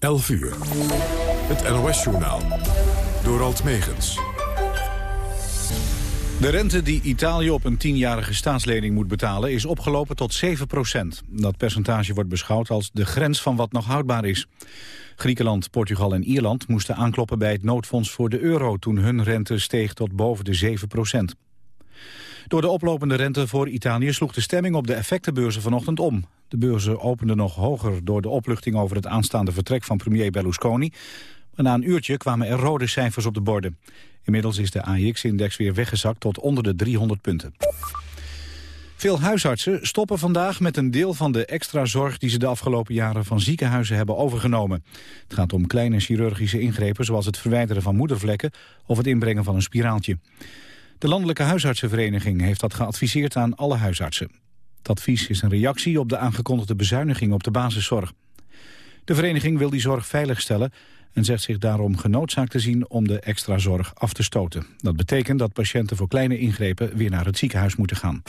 11 uur. Het NOS-journaal. Door Alt Megens. De rente die Italië op een tienjarige staatslening moet betalen... is opgelopen tot 7 procent. Dat percentage wordt beschouwd als de grens van wat nog houdbaar is. Griekenland, Portugal en Ierland moesten aankloppen bij het noodfonds voor de euro... toen hun rente steeg tot boven de 7 procent. Door de oplopende rente voor Italië sloeg de stemming op de effectenbeurzen vanochtend om. De beurzen openden nog hoger door de opluchting over het aanstaande vertrek van premier Berlusconi. Maar na een uurtje kwamen er rode cijfers op de borden. Inmiddels is de AIX-index weer weggezakt tot onder de 300 punten. Veel huisartsen stoppen vandaag met een deel van de extra zorg die ze de afgelopen jaren van ziekenhuizen hebben overgenomen. Het gaat om kleine chirurgische ingrepen zoals het verwijderen van moedervlekken of het inbrengen van een spiraaltje. De Landelijke Huisartsenvereniging heeft dat geadviseerd aan alle huisartsen. Het advies is een reactie op de aangekondigde bezuiniging op de basiszorg. De vereniging wil die zorg veiligstellen en zegt zich daarom genoodzaakt te zien om de extra zorg af te stoten. Dat betekent dat patiënten voor kleine ingrepen weer naar het ziekenhuis moeten gaan.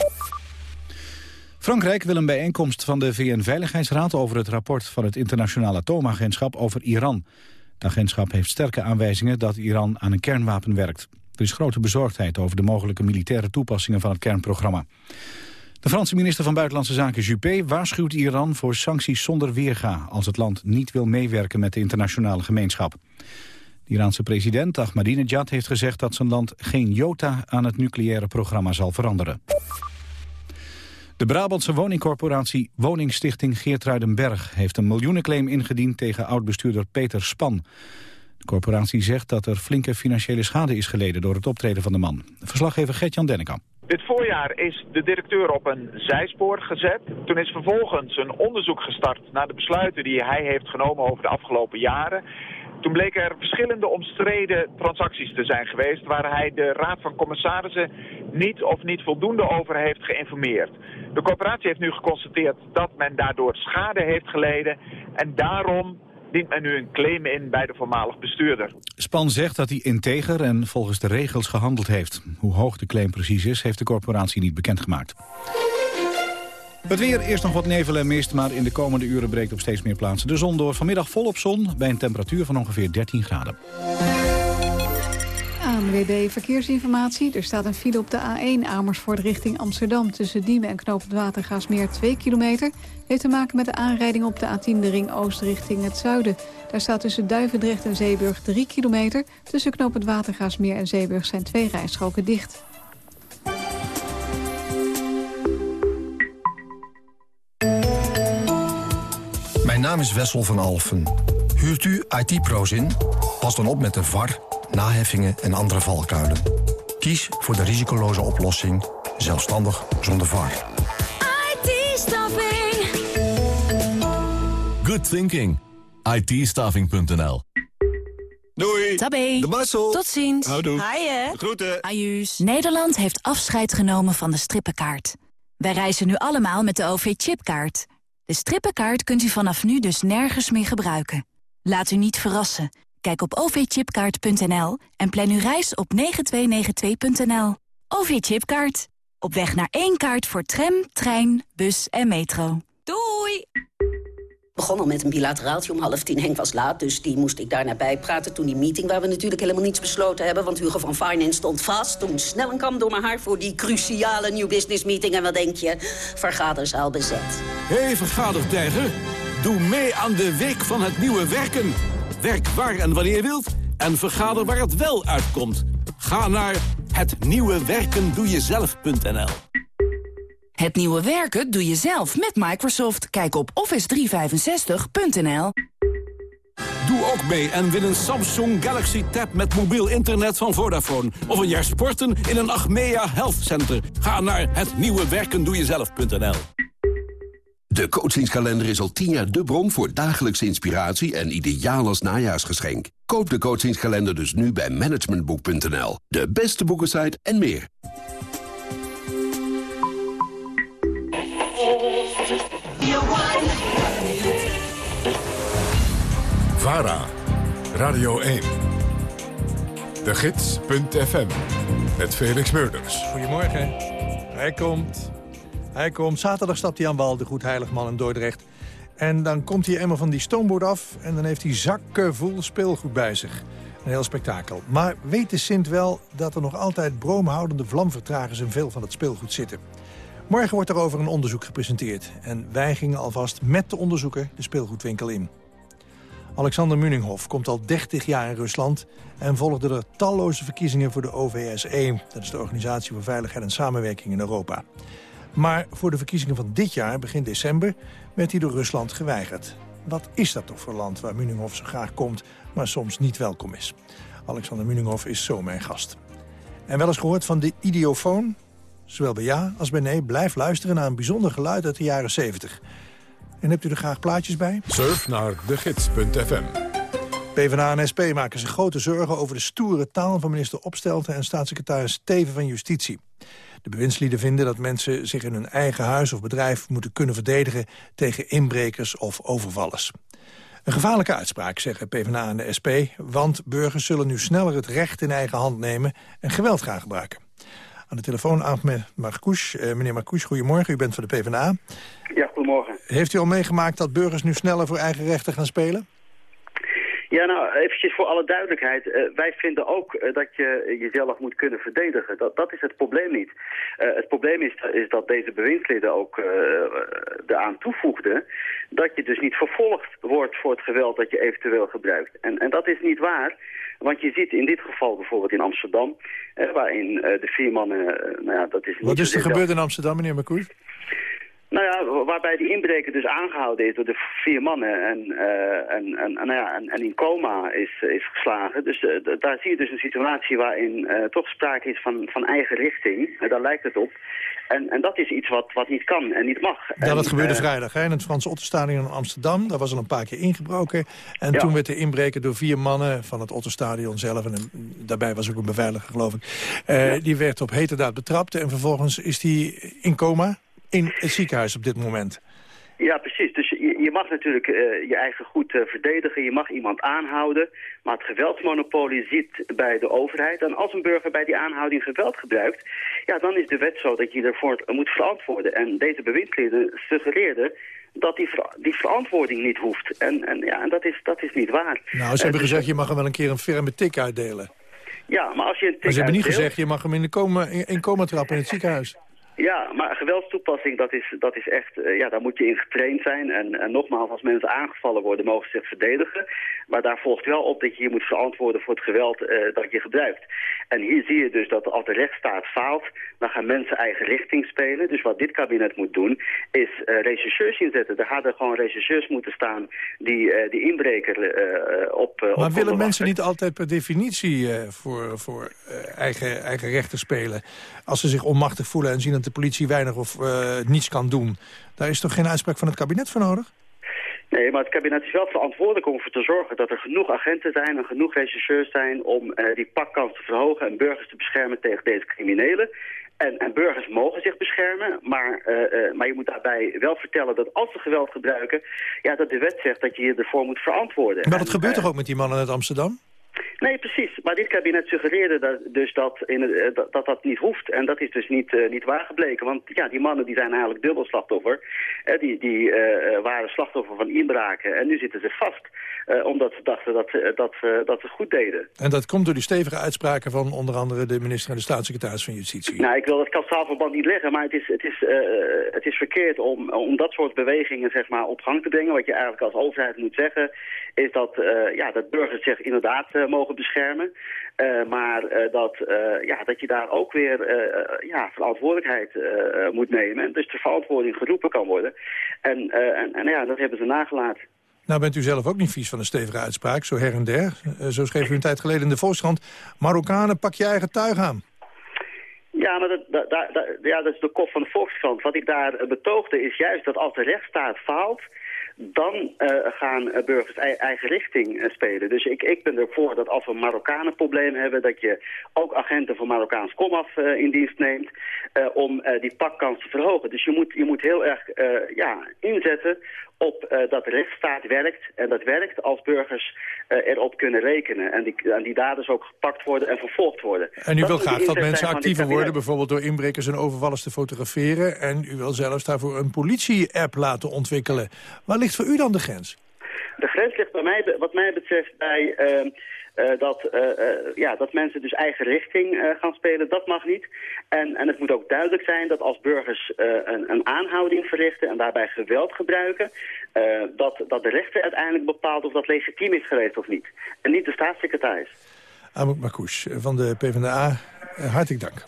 Frankrijk wil een bijeenkomst van de VN-veiligheidsraad over het rapport van het internationale atoomagentschap over Iran. Het agentschap heeft sterke aanwijzingen dat Iran aan een kernwapen werkt. Er is grote bezorgdheid over de mogelijke militaire toepassingen van het kernprogramma. De Franse minister van Buitenlandse Zaken Juppé waarschuwt Iran voor sancties zonder weerga als het land niet wil meewerken met de internationale gemeenschap. De Iraanse president Ahmadinejad heeft gezegd dat zijn land geen jota aan het nucleaire programma zal veranderen. De Brabantse woningcorporatie Woningstichting Geertruidenberg heeft een miljoenenclaim ingediend tegen oud-bestuurder Peter Span. De corporatie zegt dat er flinke financiële schade is geleden door het optreden van de man. Verslaggever Gert-Jan Dennekamp. Dit voorjaar is de directeur op een zijspoor gezet. Toen is vervolgens een onderzoek gestart naar de besluiten die hij heeft genomen over de afgelopen jaren. Toen bleken er verschillende omstreden transacties te zijn geweest... waar hij de Raad van Commissarissen niet of niet voldoende over heeft geïnformeerd. De corporatie heeft nu geconstateerd dat men daardoor schade heeft geleden... en daarom dient men nu een claim in bij de voormalig bestuurder. Span zegt dat hij integer en volgens de regels gehandeld heeft. Hoe hoog de claim precies is, heeft de corporatie niet bekendgemaakt. Het weer, eerst nog wat nevel en mist, maar in de komende uren breekt op steeds meer plaatsen de zon door. Vanmiddag volop zon, bij een temperatuur van ongeveer 13 graden. ANWB Verkeersinformatie. Er staat een file op de A1 Amersfoort richting Amsterdam... tussen Diemen en Knoop het Watergaasmeer 2 kilometer. Heeft te maken met de aanrijding op de A10 de ring oost richting het zuiden. Daar staat tussen Duivendrecht en Zeeburg 3 kilometer. Tussen Knoop het Watergaasmeer en Zeeburg zijn twee rijstroken dicht. Mijn naam is Wessel van Alfen. Huurt u IT-pro's in? Pas dan op met de VAR naheffingen en andere valkuilen. Kies voor de risicoloze oplossing, zelfstandig zonder VAR. IT-staffing. Good thinking. it Doei. Tabé. De Marcel. Tot ziens. Houdoe. Haaien. Groeten. Ajuus. Nederland heeft afscheid genomen van de strippenkaart. Wij reizen nu allemaal met de OV-chipkaart. De strippenkaart kunt u vanaf nu dus nergens meer gebruiken. Laat u niet verrassen. Kijk op ovchipkaart.nl en plan uw reis op 9292.nl. OV-chipkaart. Op weg naar één kaart voor tram, trein, bus en metro. Doei! begon al met een bilateraaltje om half tien. Henk was laat, dus die moest ik daarna bijpraten. Toen die meeting waar we natuurlijk helemaal niets besloten hebben... want Hugo van Finance stond vast. Toen snel een kam door mijn haar voor die cruciale New Business Meeting. En wat denk je? Vergaderzaal bezet. Hé, hey, vergadertijger. Doe mee aan de Week van het Nieuwe Werken. Werk waar en wanneer je wilt en vergader waar het wel uitkomt. Ga naar hetnieuwewerkendoejezelf.nl Het nieuwe werken doe je zelf met Microsoft. Kijk op office365.nl Doe ook mee en win een Samsung Galaxy Tab met mobiel internet van Vodafone. Of een jaar sporten in een Achmea Health Center. Ga naar hetnieuwewerkendoejezelf.nl de coachingskalender is al tien jaar de bron voor dagelijkse inspiratie en ideaal als najaarsgeschenk. Koop de coachingskalender dus nu bij managementboek.nl. De beste boekensite en meer. VARA, Radio 1. De Gids.fm, met Felix Meurders. Goedemorgen. Hij komt. Hij komt. Zaterdag stapt hij aan wal, de goed heilig man in Dordrecht. En dan komt hij eenmaal van die stoomboot af... en dan heeft hij zakken vol speelgoed bij zich. Een heel spektakel. Maar weet de Sint wel dat er nog altijd broomhoudende vlamvertragers... in veel van het speelgoed zitten? Morgen wordt er over een onderzoek gepresenteerd. En wij gingen alvast met de onderzoeker de speelgoedwinkel in. Alexander Muninghoff komt al 30 jaar in Rusland... en volgde er talloze verkiezingen voor de OVSE. Dat is de Organisatie voor Veiligheid en Samenwerking in Europa. Maar voor de verkiezingen van dit jaar, begin december... werd hij door Rusland geweigerd. Wat is dat toch voor land waar Muninghoff zo graag komt... maar soms niet welkom is? Alexander Muninghoff is zo mijn gast. En wel eens gehoord van de idiofoon? Zowel bij ja als bij nee, blijf luisteren naar een bijzonder geluid uit de jaren 70... En hebt u er graag plaatjes bij? Surf naar degids.fm. PvdA en SP maken zich grote zorgen over de stoere taal van minister Opstelten en staatssecretaris Steven van Justitie. De bewindslieden vinden dat mensen zich in hun eigen huis of bedrijf moeten kunnen verdedigen tegen inbrekers of overvallers. Een gevaarlijke uitspraak, zeggen PvdA en de SP, want burgers zullen nu sneller het recht in eigen hand nemen en geweld gaan gebruiken. Aan de telefoon Ahmed Marcouch. Uh, meneer Marcouch, goedemorgen. U bent van de PvdA. Ja, goedemorgen. Heeft u al meegemaakt dat burgers nu sneller voor eigen rechten gaan spelen? Ja, nou, eventjes voor alle duidelijkheid. Uh, wij vinden ook uh, dat je jezelf moet kunnen verdedigen. Dat, dat is het probleem niet. Uh, het probleem is, is dat deze bewindsleden ook eraan toevoegden... dat je dus niet vervolgd wordt voor het geweld dat je eventueel gebruikt. En, en dat is niet waar. Want je ziet in dit geval bijvoorbeeld in Amsterdam... waarin de vier mannen... nou ja, dat is Wat is er gebeurd in Amsterdam, meneer McCoy? Nou ja, waarbij die inbreker dus aangehouden is door de vier mannen en, uh, en, en, nou ja, en, en, in coma is, is geslagen. Dus uh, daar zie je dus een situatie waarin uh, toch sprake is van, van eigen richting. daar lijkt het op. En, en dat is iets wat, wat niet kan en niet mag. Ja, dat gebeurde vrijdag hè, in het Frans Otterstadion in Amsterdam. Daar was al een paar keer ingebroken. En ja. toen werd de inbreker door vier mannen van het Otterstadion zelf... en daarbij was ook een beveiliger, geloof ik... Ja. die werd op heterdaad betrapt en vervolgens is die in coma in het ziekenhuis op dit moment. Ja, precies. Dus je, je mag natuurlijk uh, je eigen goed uh, verdedigen. Je mag iemand aanhouden. Maar het geweldsmonopolie zit bij de overheid. En als een burger bij die aanhouding geweld gebruikt... ja, dan is de wet zo dat je ervoor moet verantwoorden. En deze bewindsleden suggereerden dat die, ver die verantwoording niet hoeft. En, en, ja, en dat, is, dat is niet waar. Nou, ze hebben dus gezegd, je mag hem wel een keer een ferme tik uitdelen. Ja, maar als je een tik Maar ze hebben niet uitdeelt... gezegd, je mag hem in, de coma, in, in coma trappen in het ziekenhuis. Ja, maar geweldstoepassing, dat is, dat is echt, uh, ja, daar moet je in getraind zijn. En, en nogmaals, als mensen aangevallen worden, mogen ze zich verdedigen. Maar daar volgt wel op dat je je moet verantwoorden voor het geweld uh, dat je gebruikt. En hier zie je dus dat als de rechtsstaat faalt, dan gaan mensen eigen richting spelen. Dus wat dit kabinet moet doen, is uh, rechercheurs inzetten. Er hadden gewoon rechercheurs moeten staan die die inbreker op... maar op willen mensen niet altijd per definitie voor, voor eigen, eigen rechten spelen? Als ze zich onmachtig voelen en zien dat de politie weinig of uh, niets kan doen. Daar is toch geen uitspraak van het kabinet voor nodig? Nee, maar het kabinet is wel verantwoordelijk om ervoor te zorgen dat er genoeg agenten zijn en genoeg rechercheurs zijn om uh, die pakkans te verhogen en burgers te beschermen tegen deze criminelen. En, en burgers mogen zich beschermen, maar, uh, uh, maar je moet daarbij wel vertellen dat als ze geweld gebruiken, ja, dat de wet zegt dat je je ervoor moet verantwoorden. Maar dat en, gebeurt toch ook met die mannen uit Amsterdam? Nee, precies. Maar dit kabinet suggereerde dat, dus dat, in het, dat, dat dat niet hoeft. En dat is dus niet, uh, niet waar gebleken. Want ja, die mannen die zijn eigenlijk dubbel slachtoffer. Uh, die die uh, waren slachtoffer van inbraken. En nu zitten ze vast. omdat ze dachten dat, dat, dat ze goed deden. En dat komt door die stevige uitspraken van onder andere de minister en de staatssecretaris van Justitie. Nou, ik wil dat kausaalverband niet leggen. Maar het is, het is, het is verkeerd om, om dat soort bewegingen zeg maar, op gang te brengen. Wat je eigenlijk als overheid moet zeggen is dat, ja, dat burgers zich inderdaad mogen beschermen. Uh, maar uh, dat, ja, dat je daar ook weer ja, verantwoordelijkheid moet nemen. En dus de verantwoording geroepen kan worden. En, en, en ja, dat hebben ze nagelaten. Nou bent u zelf ook niet vies van een stevige uitspraak, zo her en der. zo schreef u een tijd geleden in de Volkskrant... Marokkanen, pak je eigen tuig aan. Ja, maar dat, dat, dat, ja, dat is de kop van de Volkskrant. Wat ik daar betoogde is juist dat als de rechtsstaat faalt dan uh, gaan burgers eigen richting uh, spelen. Dus ik, ik ben ervoor dat als we een Marokkanenprobleem hebben... dat je ook agenten van Marokkaans komaf in dienst neemt... om die pakkans te verhogen. Dus je moet, je moet heel erg ja, inzetten op uh, dat de rechtsstaat werkt. En dat werkt als burgers uh, erop kunnen rekenen. En die, en die daders ook gepakt worden en vervolgd worden. En u wil graag dat mensen actiever worden, bijvoorbeeld door inbrekers en overvallers te fotograferen. En u wil zelfs daarvoor een politie-app laten ontwikkelen. Waar ligt voor u dan de grens? De grens ligt bij mij, wat mij betreft bij... Uh, uh, dat, uh, uh, ja, dat mensen dus eigen richting gaan spelen, dat mag niet. En, en het moet ook duidelijk zijn dat als burgers een, een, aanhouding verrichten en daarbij geweld gebruiken, dat, dat de rechter uiteindelijk bepaalt of dat legitiem is geweest of niet. En niet de staatssecretaris. Amouk Makouche van de PvdA, hartelijk dank.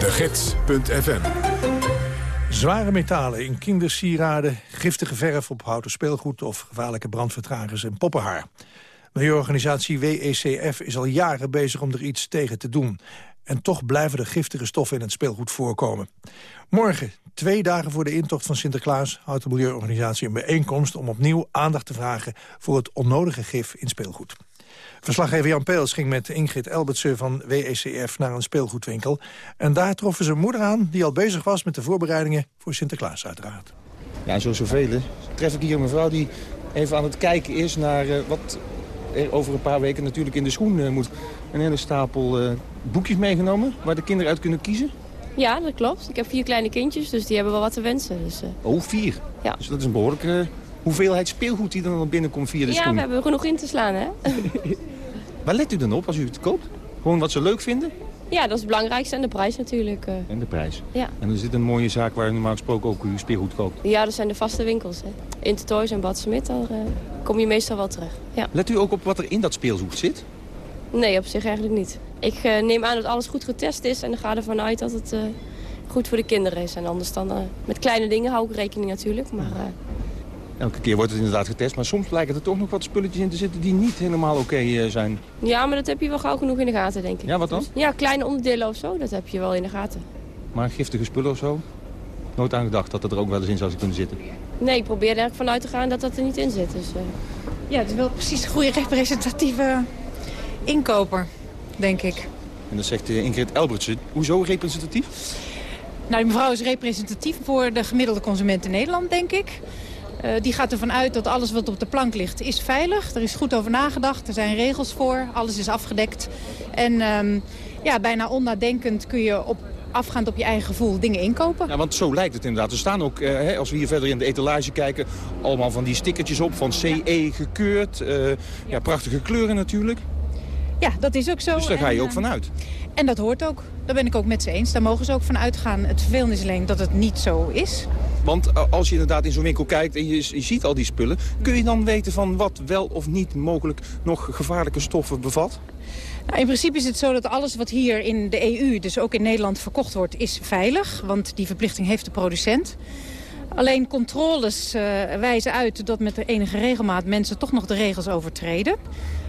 De Gids.fm Zware metalen in kindersieraden, giftige verf op houten speelgoed... of gevaarlijke brandvertragers en poppenhaar. Milieuorganisatie WECF is al jaren bezig om er iets tegen te doen. En toch blijven er giftige stoffen in het speelgoed voorkomen. Morgen, twee dagen voor de intocht van Sinterklaas... houdt de milieuorganisatie een bijeenkomst om opnieuw aandacht te vragen... voor het onnodige gif in speelgoed. Verslaggever Jan Peels ging met Ingrid Elbertse van WECF naar een speelgoedwinkel. En daar troffen ze een moeder aan die al bezig was met de voorbereidingen voor Sinterklaas uiteraard. Ja, zoals zoveel tref ik hier een mevrouw die even aan het kijken is naar uh, wat er over een paar weken natuurlijk in de schoen uh, moet. Een hele stapel uh, boekjes meegenomen waar de kinderen uit kunnen kiezen. Ja, dat klopt. Ik heb vier kleine kindjes, dus die hebben wel wat te wensen. Dus, Oh, vier? Ja. Dus dat is een behoorlijke hoeveelheid speelgoed die er dan binnenkomt via de ja, schoen. Ja, we hebben genoeg in te slaan, hè? Waar let u dan op als u het koopt? Gewoon wat ze leuk vinden? Ja, dat is het belangrijkste. En de prijs natuurlijk. Uh. En de prijs. Ja. En is dit een mooie zaak waar u normaal gesproken ook uw speelgoed koopt? Ja, dat zijn de vaste winkels. Hè. Intertoys en Bad Smit, daar uh, kom je meestal wel terug. Ja. Let u ook op wat er in dat speelgoed zit? Nee, op zich eigenlijk niet. Ik uh, neem aan dat alles goed getest is en dan ga ervan uit dat het goed voor de kinderen is. En anders dan met kleine dingen hou ik rekening natuurlijk. Maar Elke keer wordt het inderdaad getest, maar soms blijken er toch nog wat spulletjes in te zitten die niet helemaal oké okay, uh, zijn. Ja, maar dat heb je wel gauw genoeg in de gaten, denk ik. Ja, wat dan? Dus, ja, kleine onderdelen of zo, dat heb je wel in de gaten. Maar giftige spullen of zo? Nooit aan gedacht dat dat er ook wel eens in zou kunnen zitten? Nee, ik probeer er eigenlijk vanuit te gaan dat dat er niet in zit. Dus, uh... Ja, het is wel precies een goede representatieve inkoper, denk ik. En dat zegt uh, Ingrid Elbertsen. Hoezo representatief? Nou, die mevrouw is representatief voor de gemiddelde consument in Nederland, denk ik. Uh, die gaat ervan uit dat alles wat op de plank ligt is veilig. Er is goed over nagedacht, er zijn regels voor, alles is afgedekt. En um, ja, bijna onnadenkend kun je op, afgaand op je eigen gevoel dingen inkopen. Ja, want zo lijkt het inderdaad. Er staan ook, hè, als we hier verder in de etalage kijken... allemaal van die stickertjes op van CE gekeurd. Uh, ja, prachtige kleuren natuurlijk. Ja, dat is ook zo. Dus daar ga je ook vanuit. En dat hoort ook. Daar ben ik ook met ze eens. Daar mogen ze ook van uitgaan. Het vervelende is alleen dat het niet zo is. Want als je inderdaad in zo'n winkel kijkt en je, je, ziet al die spullen... kun je dan weten van wat wel of niet mogelijk nog gevaarlijke stoffen bevat? Nou, in principe is het zo dat alles wat hier in de EU, dus ook in Nederland, verkocht wordt, is veilig. Want die verplichting heeft de producent. Alleen controles uh, wijzen uit dat met de enige regelmaat mensen toch nog de regels overtreden.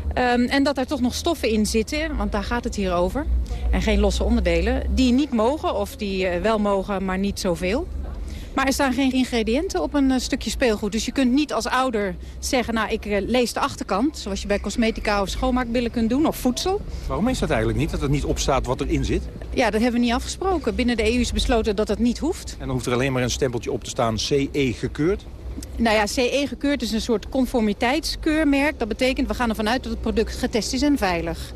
Um, en dat er toch nog stoffen in zitten, want daar gaat het hier over. En geen losse onderdelen, die niet mogen of die uh, wel mogen, maar niet zoveel. Maar er staan geen ingrediënten op een uh, stukje speelgoed. Dus je kunt niet als ouder zeggen, nou ik uh, lees de achterkant. Zoals je bij cosmetica of schoonmaakbillen kunt doen, of voedsel. Waarom is dat eigenlijk niet, dat er niet op staat wat erin zit? Ja, dat hebben we niet afgesproken. Binnen de EU is besloten dat het niet hoeft. En dan hoeft er alleen maar een stempeltje op te staan, CE gekeurd? Nou ja, CE gekeurd is een soort conformiteitskeurmerk. Dat betekent, we gaan ervan uit dat het product getest is en veilig.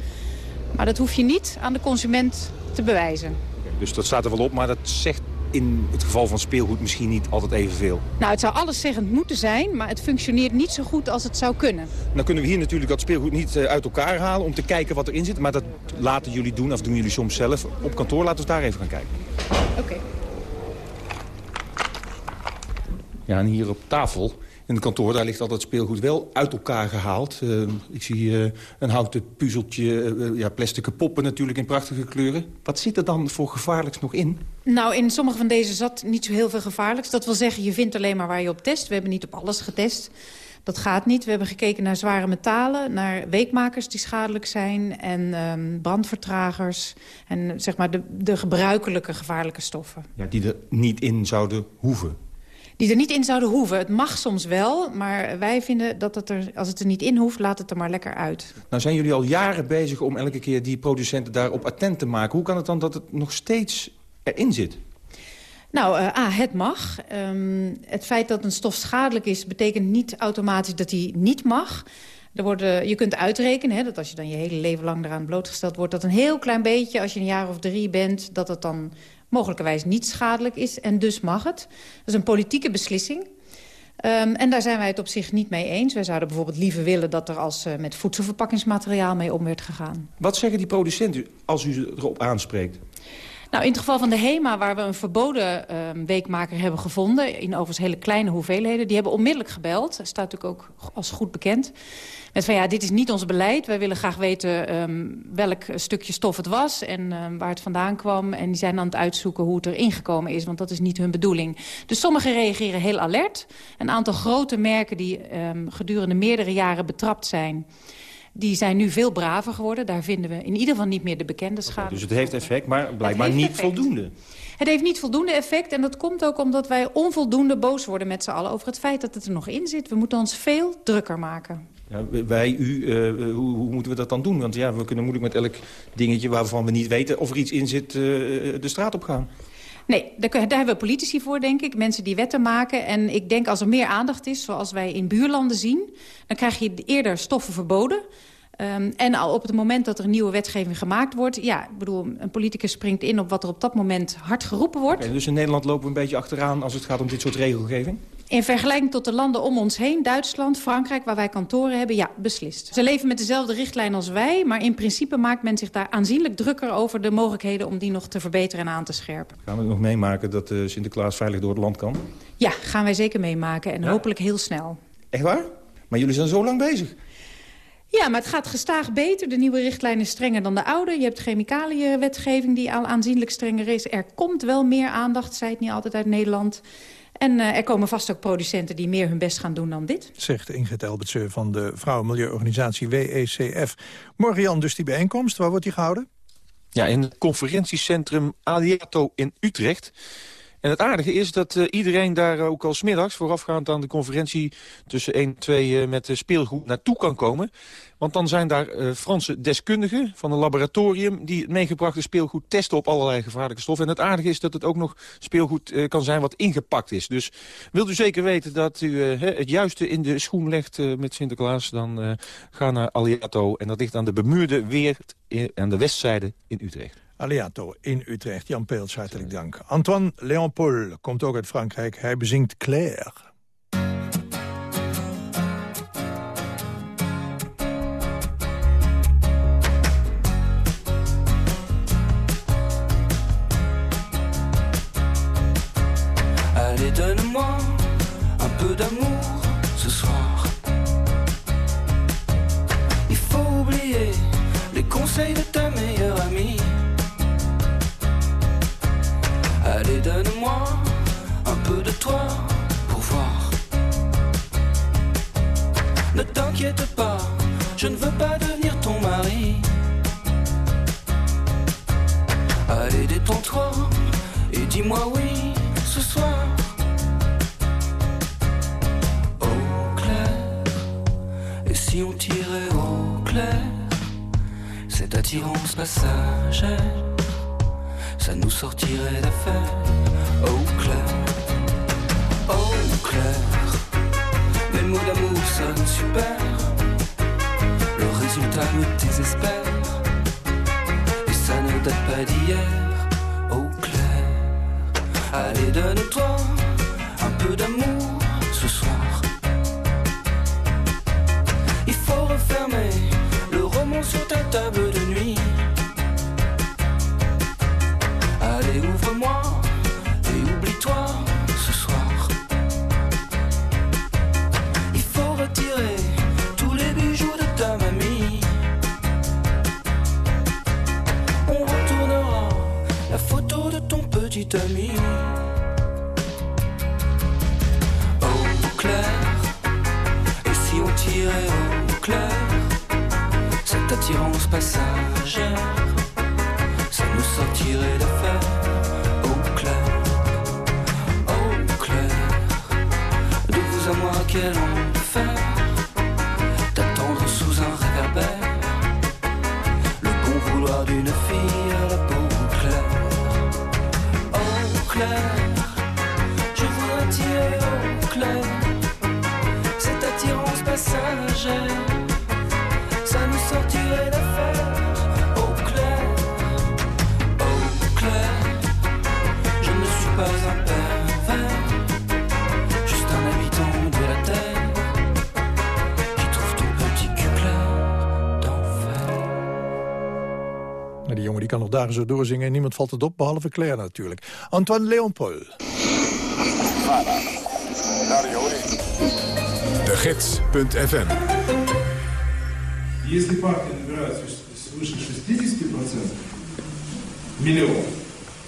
Maar dat hoef je niet aan de consument te bewijzen. Dus dat staat er wel op, maar dat zegt in het geval van speelgoed misschien niet altijd evenveel. Nou, het zou alleszeggend moeten zijn, maar het functioneert niet zo goed als het zou kunnen. Dan kunnen we hier natuurlijk dat speelgoed niet uit elkaar halen om te kijken wat erin zit. Maar dat laten jullie doen, of doen jullie soms zelf. Op kantoor laten we daar even gaan kijken. Oké. Okay. Ja, en hier op tafel in het kantoor, daar ligt al dat speelgoed wel uit elkaar gehaald. Uh, ik zie uh, een houten puzzeltje, uh, ja, plastic poppen natuurlijk in prachtige kleuren. Wat zit er dan voor gevaarlijks nog in? Nou, in sommige van deze zat niet zo heel veel gevaarlijks. Dat wil zeggen, je vindt alleen maar waar je op test. We hebben niet op alles getest. Dat gaat niet. We hebben gekeken naar zware metalen, naar weekmakers die schadelijk zijn... en um, brandvertragers en zeg maar de, de gebruikelijke gevaarlijke stoffen. Ja, die er niet in zouden hoeven die er niet in zouden hoeven. Het mag soms wel, maar wij vinden dat het er, als het er niet in hoeft, laat het er maar lekker uit. Nou zijn jullie al jaren bezig om elke keer die producenten daarop attent te maken. Hoe kan het dan dat het nog steeds erin zit? Nou, uh, A, het mag. Um, het feit dat een stof schadelijk is... betekent niet automatisch dat hij niet mag. Er worden, je kunt uitrekenen hè, dat als je dan je hele leven lang eraan blootgesteld wordt... dat een heel klein beetje, als je een jaar of drie bent... dat het dan mogelijkerwijs niet schadelijk is en dus mag het. Dat is een politieke beslissing. Um, en daar zijn wij het op zich niet mee eens. Wij zouden bijvoorbeeld liever willen dat er als uh, met voedselverpakkingsmateriaal mee om werd gegaan. Wat zeggen die producenten als u erop aanspreekt? Nou, in het geval van de HEMA, waar we een verboden uh, weekmaker hebben gevonden... in overigens hele kleine hoeveelheden, die hebben onmiddellijk gebeld. Dat staat natuurlijk ook als goed bekend. Met van ja, dit is niet ons beleid. Wij willen graag weten um, welk stukje stof het was en um, waar het vandaan kwam. En die zijn aan het uitzoeken hoe het erin gekomen is, want dat is niet hun bedoeling. Dus sommigen reageren heel alert. Een aantal grote merken die gedurende meerdere jaren betrapt zijn... Die zijn nu veel braver geworden. Daar vinden we in ieder geval niet meer de bekende schade. Okay, dus het heeft effect, maar blijkbaar niet effect. voldoende. Het heeft niet voldoende effect en dat komt ook omdat wij onvoldoende boos worden met z'n allen... over het feit dat het er nog in zit. We moeten ons veel drukker maken. Ja, wij, u, uh, hoe, hoe, moeten we dat dan doen? Want ja, we kunnen moeilijk met elk dingetje waarvan we niet weten of er iets in zit... Uh, de straat op gaan. Nee, daar, daar, hebben we politici voor, denk ik. Mensen die wetten maken. En ik denk als er meer aandacht is, zoals wij in buurlanden zien... dan krijg je eerder stoffen verboden... Um, en al op het moment dat er een nieuwe wetgeving gemaakt wordt... ja, ik bedoel, een politicus springt in op wat er op dat moment hard geroepen wordt. Dus in Nederland lopen we een beetje achteraan als het gaat om dit soort regelgeving? In vergelijking tot de landen om ons heen, Duitsland, Frankrijk... waar wij kantoren hebben, ja, beslist. Ze leven met dezelfde richtlijn als wij... maar in principe maakt men zich daar aanzienlijk drukker over... de mogelijkheden om die nog te verbeteren en aan te scherpen. Gaan we nog meemaken dat uh, Sinterklaas veilig door het land kan? Ja, gaan wij zeker meemaken en ja? hopelijk heel snel. Echt waar? Maar jullie zijn zo lang bezig. Ja, maar het gaat gestaag beter. De nieuwe richtlijn is strenger dan de oude. Je hebt chemicaliënwetgeving die al aanzienlijk strenger is. Er komt wel meer aandacht, zei het niet altijd uit Nederland. En uh, er komen vast ook producenten die meer hun best gaan doen dan dit. Zegt Ingrid Elbertseur van de vrouwenmilieuorganisatie WECF. Morgen Jan, dus die bijeenkomst, waar wordt die gehouden? Ja, in het conferentiecentrum Aliato in Utrecht. En het aardige is dat uh, iedereen daar ook al smiddags... voorafgaand aan de conferentie tussen 1 en 2 uh, met speelgoed naartoe kan komen. Want dan zijn daar uh, Franse deskundigen van een laboratorium... die het meegebrachte speelgoed testen op allerlei gevaarlijke stoffen. En het aardige is dat het ook nog speelgoed kan zijn wat ingepakt is. Dus wilt u zeker weten dat u het juiste in de schoen legt met Sinterklaas... dan ga naar Aliato. En dat ligt aan de bemuurde Weert aan de westzijde in Utrecht. Aliato in Utrecht. Jan Peels, hartelijk dank. Antoine Léon Paul komt ook uit Frankrijk. Hij bezingt Claire. Allez, donne-moi un peu d'amour ce soir. Il faut oublier les conseils de ta meilleure t'inquiète pas, je ne veux pas devenir ton mari. Allez, détends-toi et dis-moi oui ce soir. Au clair, et si on tirait au clair, cette attirance passagère ça nous sortirait d'affaire au clair, au clair. Mots d'amour sonnent super, le résultat me désespère, et ça ne date pas d'hier, au clair. Allez, donne-toi un peu d'amour ce soir. Il faut refermer le roman sur ta table die jongen die kan nog dagen zo doorzingen en niemand valt het op, behalve Claire natuurlijk. Antoine Leopold. De Gids.fm Если партия набирает свыше 60%, миллион,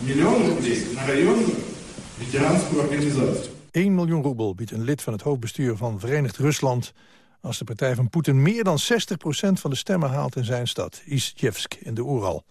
миллион рублей на районную ветеранскую организацию. 1 miljoen roebel biedt een lid van het hoofdbestuur van Verenigd Rusland... als de partij van Poetin meer dan 60% van de stemmen haalt in zijn stad, Isjevsk in de Oeral.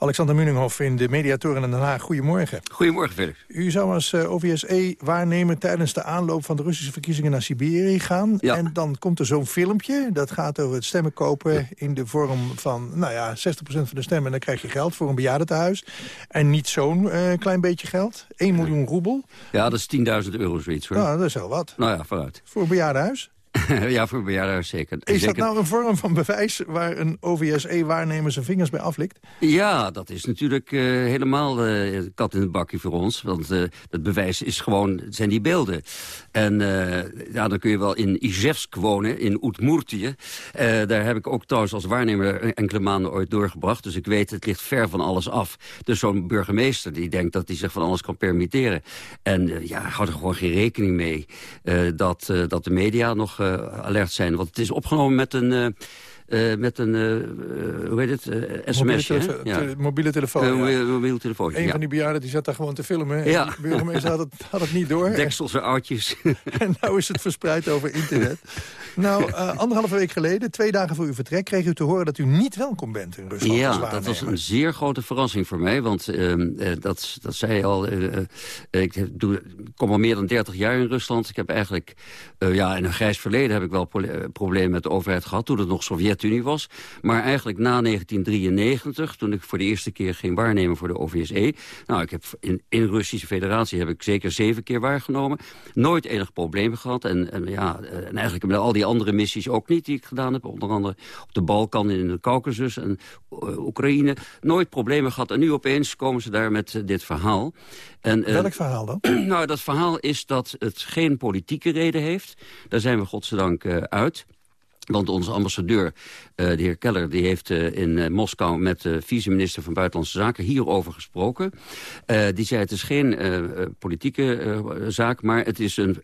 Alexander Muninghoff in de Mediatoren in Den Haag. Goedemorgen. Goedemorgen, Felix. U zou als uh, OVSE-waarnemer tijdens de aanloop van de Russische verkiezingen naar Siberië gaan. Ja. En dan komt er zo'n filmpje. Dat gaat over het stemmen kopen in de vorm van, nou ja, 60% van de stemmen. En dan krijg je geld voor een bejaardentehuis. En niet zo'n uh, klein beetje geld. 1 miljoen roebel. Ja, dat is 10.000 euro zoiets hoor. Nou, dat is wel wat. Nou ja, vooruit. Voor een bejaardenhuis. ja, voor bejaardenhuis zeker. Is dat nou een vorm van bewijs waar een OVSE-waarnemer zijn vingers bij aflikt? Ja, dat is natuurlijk uh, helemaal uh, kat in het bakje voor ons. Want uh, het bewijs is gewoon, zijn die beelden. En ja, dan kun je wel in Izhevsk wonen, in Oetmoertië. daar heb ik ook trouwens als waarnemer enkele maanden ooit doorgebracht. Dus ik weet, het ligt ver van alles af. Dus zo'n burgemeester die denkt dat hij zich van alles kan permitteren. En ja, houdt er gewoon geen rekening mee dat, dat de media nog alert zijn. Want het is opgenomen met een... Uh, met een, uh, hoe heet het, uh, sms'je. Mobiele, ja. mobiele telefoon. Ja. mobiele telefoon. Een ja. van die bejaarden die zat daar gewoon te filmen. Ja. En de burgemeester had het, had het niet door. Dekselse oudjes. en nou is het verspreid over internet. nou, anderhalve week geleden, twee dagen voor uw vertrek... kreeg u te horen dat u niet welkom bent in Rusland. Ja, dat was een zeer grote verrassing voor mij. Want dat, dat zei al... ik doe, kom al meer dan 30 jaar in Rusland. Ik heb eigenlijk... ja, in een grijs verleden heb ik wel problemen met de overheid gehad. Toen het nog Sovjet Sovjet-Unie was. Maar eigenlijk na 1993, toen ik voor de eerste keer ging waarnemen voor de OVSE... nou, ik heb in, in de Russische federatie heb ik zeker zeven keer waargenomen. Nooit enig probleem gehad. En, en, ja, en eigenlijk met al die andere missies ook niet die ik gedaan heb. Onder andere op de Balkan in de Caucasus en uh, Oekraïne. Nooit problemen gehad. En nu opeens komen ze daar met uh, dit verhaal. En, uh, Welk verhaal dan? nou, dat verhaal is dat het geen politieke reden heeft. Daar zijn we godzijdank uit. Want onze ambassadeur, de heer Keller, die heeft in Moskou met de vice-minister van Buitenlandse Zaken hierover gesproken. die zei het is geen politieke zaak, maar het is een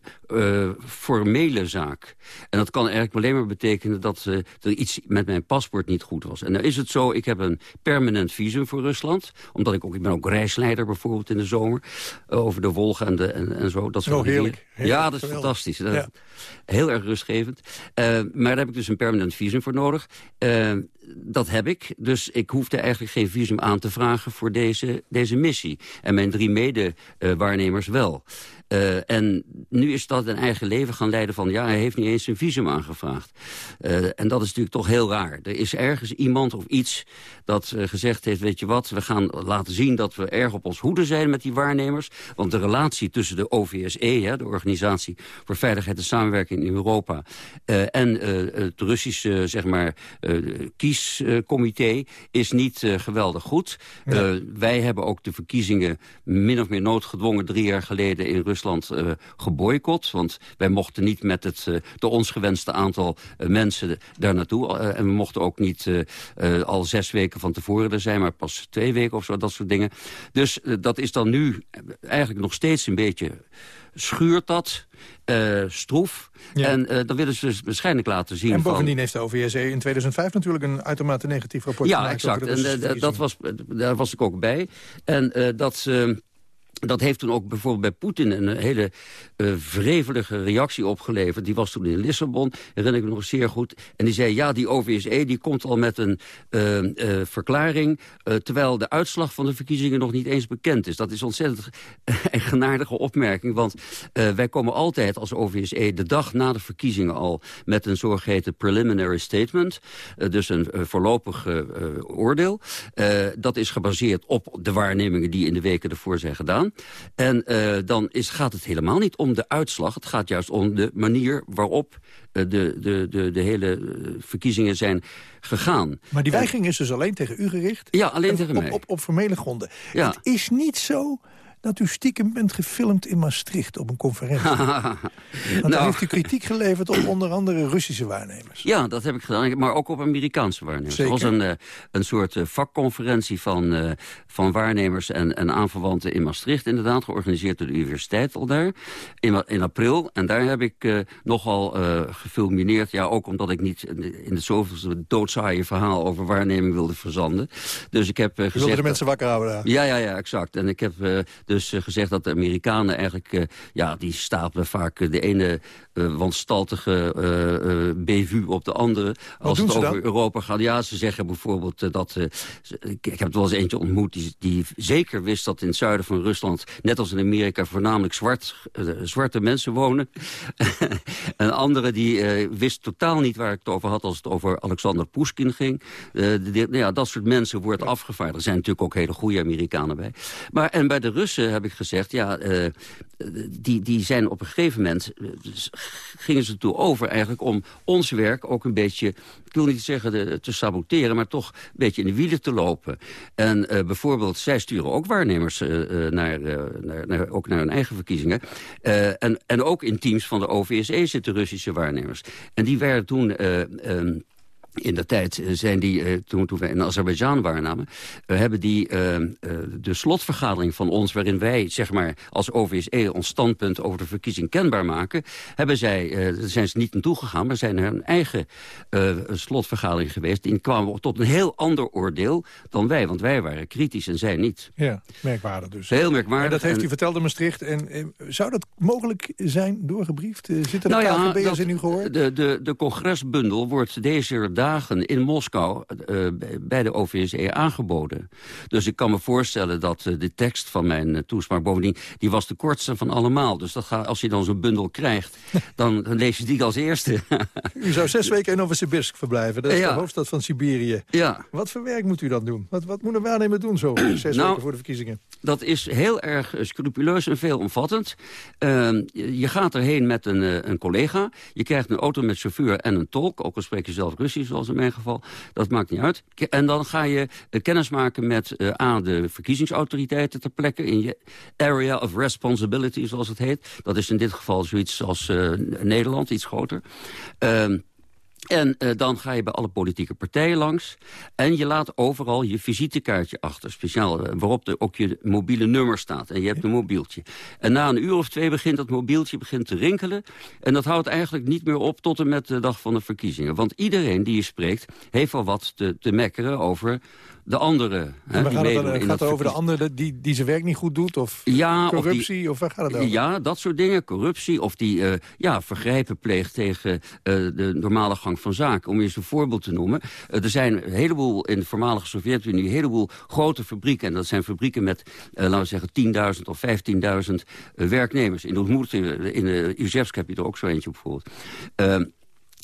formele zaak. En dat kan eigenlijk alleen maar betekenen dat er iets met mijn paspoort niet goed was. En dan is het zo, ik heb een permanent visum voor Rusland. Omdat ik ook, ik ben ook reisleider bijvoorbeeld in de zomer. over de Wolga en, de, en, en zo. Dat soort oh, heerlijk, heerlijk. Ja, dat is Geweldig. fantastisch. Dat, Ja. Heel erg rustgevend. maar daar heb ik dus een permanent visum voor nodig. Dat heb ik, dus ik hoefde eigenlijk geen visum aan te vragen voor deze, deze missie. En mijn drie mede-waarnemers wel. Uh, en nu is dat een eigen leven gaan leiden van... ja, hij heeft niet eens een visum aangevraagd. Uh, en dat is natuurlijk toch heel raar. Er is ergens iemand of iets dat uh, gezegd heeft... weet je wat, we gaan laten zien dat we erg op ons hoede zijn met die waarnemers. Want de relatie tussen de OVSE, hè, de Organisatie voor Veiligheid en Samenwerking in Europa... en het Russische, zeg maar, kiescomité is niet geweldig goed. Ja. wij hebben ook de verkiezingen min of meer noodgedwongen... drie jaar geleden in Rusland uh, geboycott. Want wij mochten niet met het de ons gewenste aantal mensen daar naartoe. en we mochten ook niet al zes weken van tevoren er zijn... maar pas twee weken of zo, dat soort dingen. Dus dat is dan nu eigenlijk nog steeds een beetje... schuurt dat, stroef. Ja. En dan willen ze dus waarschijnlijk laten zien... En bovendien van, heeft de OVSE in 2005 natuurlijk een uitermate negatief rapport ja, gemaakt. exact. over de En uh, dat was, daar was ik ook bij. En dat... Uh, dat heeft toen ook bijvoorbeeld bij Poetin een hele uh, vrevelige reactie opgeleverd. Die was toen in Lissabon, herinner ik me nog zeer goed. En die zei, ja, die OVSE die komt al met een uh, verklaring... terwijl de uitslag van de verkiezingen nog niet eens bekend is. Dat is ontzettend een genaardige opmerking. Want wij komen altijd als OVSE de dag na de verkiezingen al... met een zogeheten preliminary statement. dus een voorlopig oordeel. dat is gebaseerd op de waarnemingen die in de weken ervoor zijn gedaan. Gedaan. En uh, dan is, gaat het helemaal niet om de uitslag. Het gaat juist om de manier waarop uh, de, de, de, de hele verkiezingen zijn gegaan. Maar die weigering is dus alleen tegen u gericht? Ja, alleen tegen op, mij. Op, op, op formele gronden. Ja. Het is niet zo dat u stiekem bent gefilmd in Maastricht op een conferentie. Want Nou. daar heeft u kritiek geleverd op onder andere Russische waarnemers. Ja, dat heb ik gedaan, maar ook op Amerikaanse waarnemers. Zeker. Er was een, uh, een soort uh, vakconferentie van, uh, van waarnemers en, en aanverwanten in Maastricht... inderdaad, georganiseerd door de universiteit al daar, in, in april. En daar heb ik nogal gefilmineerd, ja, ook omdat ik niet in het zoveelste doodzaaie verhaal... over waarneming wilde verzanden. Dus ik heb gezegd... U wilde de mensen wakker houden daar. Ja, ja, ja, exact. En ik heb dus uh, gezegd dat de Amerikanen eigenlijk... Uh, ja, die stapelen vaak uh, de ene wanstaltige BVU op de andere. Als het over dan? Europa gaat. Ja, ze zeggen bijvoorbeeld dat... Ik, heb er wel eens eentje ontmoet die, die zeker wist dat in het zuiden van Rusland... net als in Amerika voornamelijk zwart, zwarte mensen wonen. een andere die wist totaal niet waar ik het over had... als het over Alexander Pushkin ging. De, de, ja, dat soort mensen wordt ja. afgevaardigd. Er zijn natuurlijk ook hele goede Amerikanen bij. Maar en bij de Russen heb ik gezegd, ja, uh, die, die zijn op een gegeven moment... gingen ze toe over eigenlijk om ons werk ook een beetje... ik wil niet zeggen te saboteren, maar toch een beetje in de wielen te lopen. En uh, bijvoorbeeld, zij sturen ook waarnemers uh, naar, naar, naar, ook naar hun eigen verkiezingen. en, en ook in teams van de OVSE zitten Russische waarnemers. En die werden toen... Um, in de tijd zijn die, uh, toen, toen we in Azerbeidzjan waarnamen... Uh, hebben die uh, de slotvergadering van ons... waarin wij zeg maar, als OVSE ons standpunt over de verkiezing kenbaar maken... hebben zij, daar zijn ze niet naartoe gegaan... maar zijn naar hun eigen slotvergadering geweest. Die kwamen tot een heel ander oordeel dan wij. Want wij waren kritisch en zij niet. Ja, merkwaardig dus. Heel merkwaardig. En dat heeft u en, verteld in Maastricht. En, en, zou dat mogelijk zijn doorgebriefd? Zitten de nou ja, KGB'ers in u gehoord? De, de, de congresbundel wordt deze dagen in Moskou uh, bij de OVSE aangeboden. Dus ik kan me voorstellen dat uh, de tekst van mijn uh, toespraak... bovendien, die was de kortste van allemaal. Dus dat gaat, als je dan zo'n bundel krijgt, dan, lees je die als eerste. u zou zes weken in Novosibirsk verblijven. Dat is ja. de hoofdstad van Siberië. Ja. Wat voor werk moet u dan doen? Wat, wat moet een waarnemer doen zo zes nou, weken voor de verkiezingen? Dat is heel erg scrupuleus en veelomvattend. Ehm, je gaat erheen met een, een collega. Je krijgt een auto met chauffeur en een tolk. Ook al spreek je zelf Russisch, zoals in mijn geval. Dat maakt niet uit. En dan ga je uh, kennis maken met uh, de verkiezingsautoriteiten ter plekke... in je area of responsibility, zoals het heet. Dat is in dit geval zoiets als uh, Nederland, iets groter. Uh, en uh, dan ga je bij alle politieke partijen langs. En je laat overal je visitekaartje achter. Speciaal uh, waarop ook je mobiele nummer staat. En je hebt een mobieltje. En na een uur of twee begint dat mobieltje begint te rinkelen. En dat houdt eigenlijk niet meer op tot en met de dag van de verkiezingen. Want iedereen die je spreekt heeft wel wat te, te mekkeren over de andere. Hè, maar die gaat het, dan, gaat het over de andere die, die zijn werk niet goed doet? Of Ja, of die- corruptie? Of, waar gaat het over? Ja, dat soort dingen. Corruptie of die eh, ja, vergrijpen pleegt tegen eh, de normale gang van zaken. Om eens een voorbeeld te noemen. Eh, er zijn een heleboel in de voormalige Sovjet-Unie... een heleboel grote fabrieken. En dat zijn fabrieken met, eh, laten we zeggen, 10.000 of 15.000 eh, werknemers. In Udmurt, in, heb je er ook zo eentje bijvoorbeeld.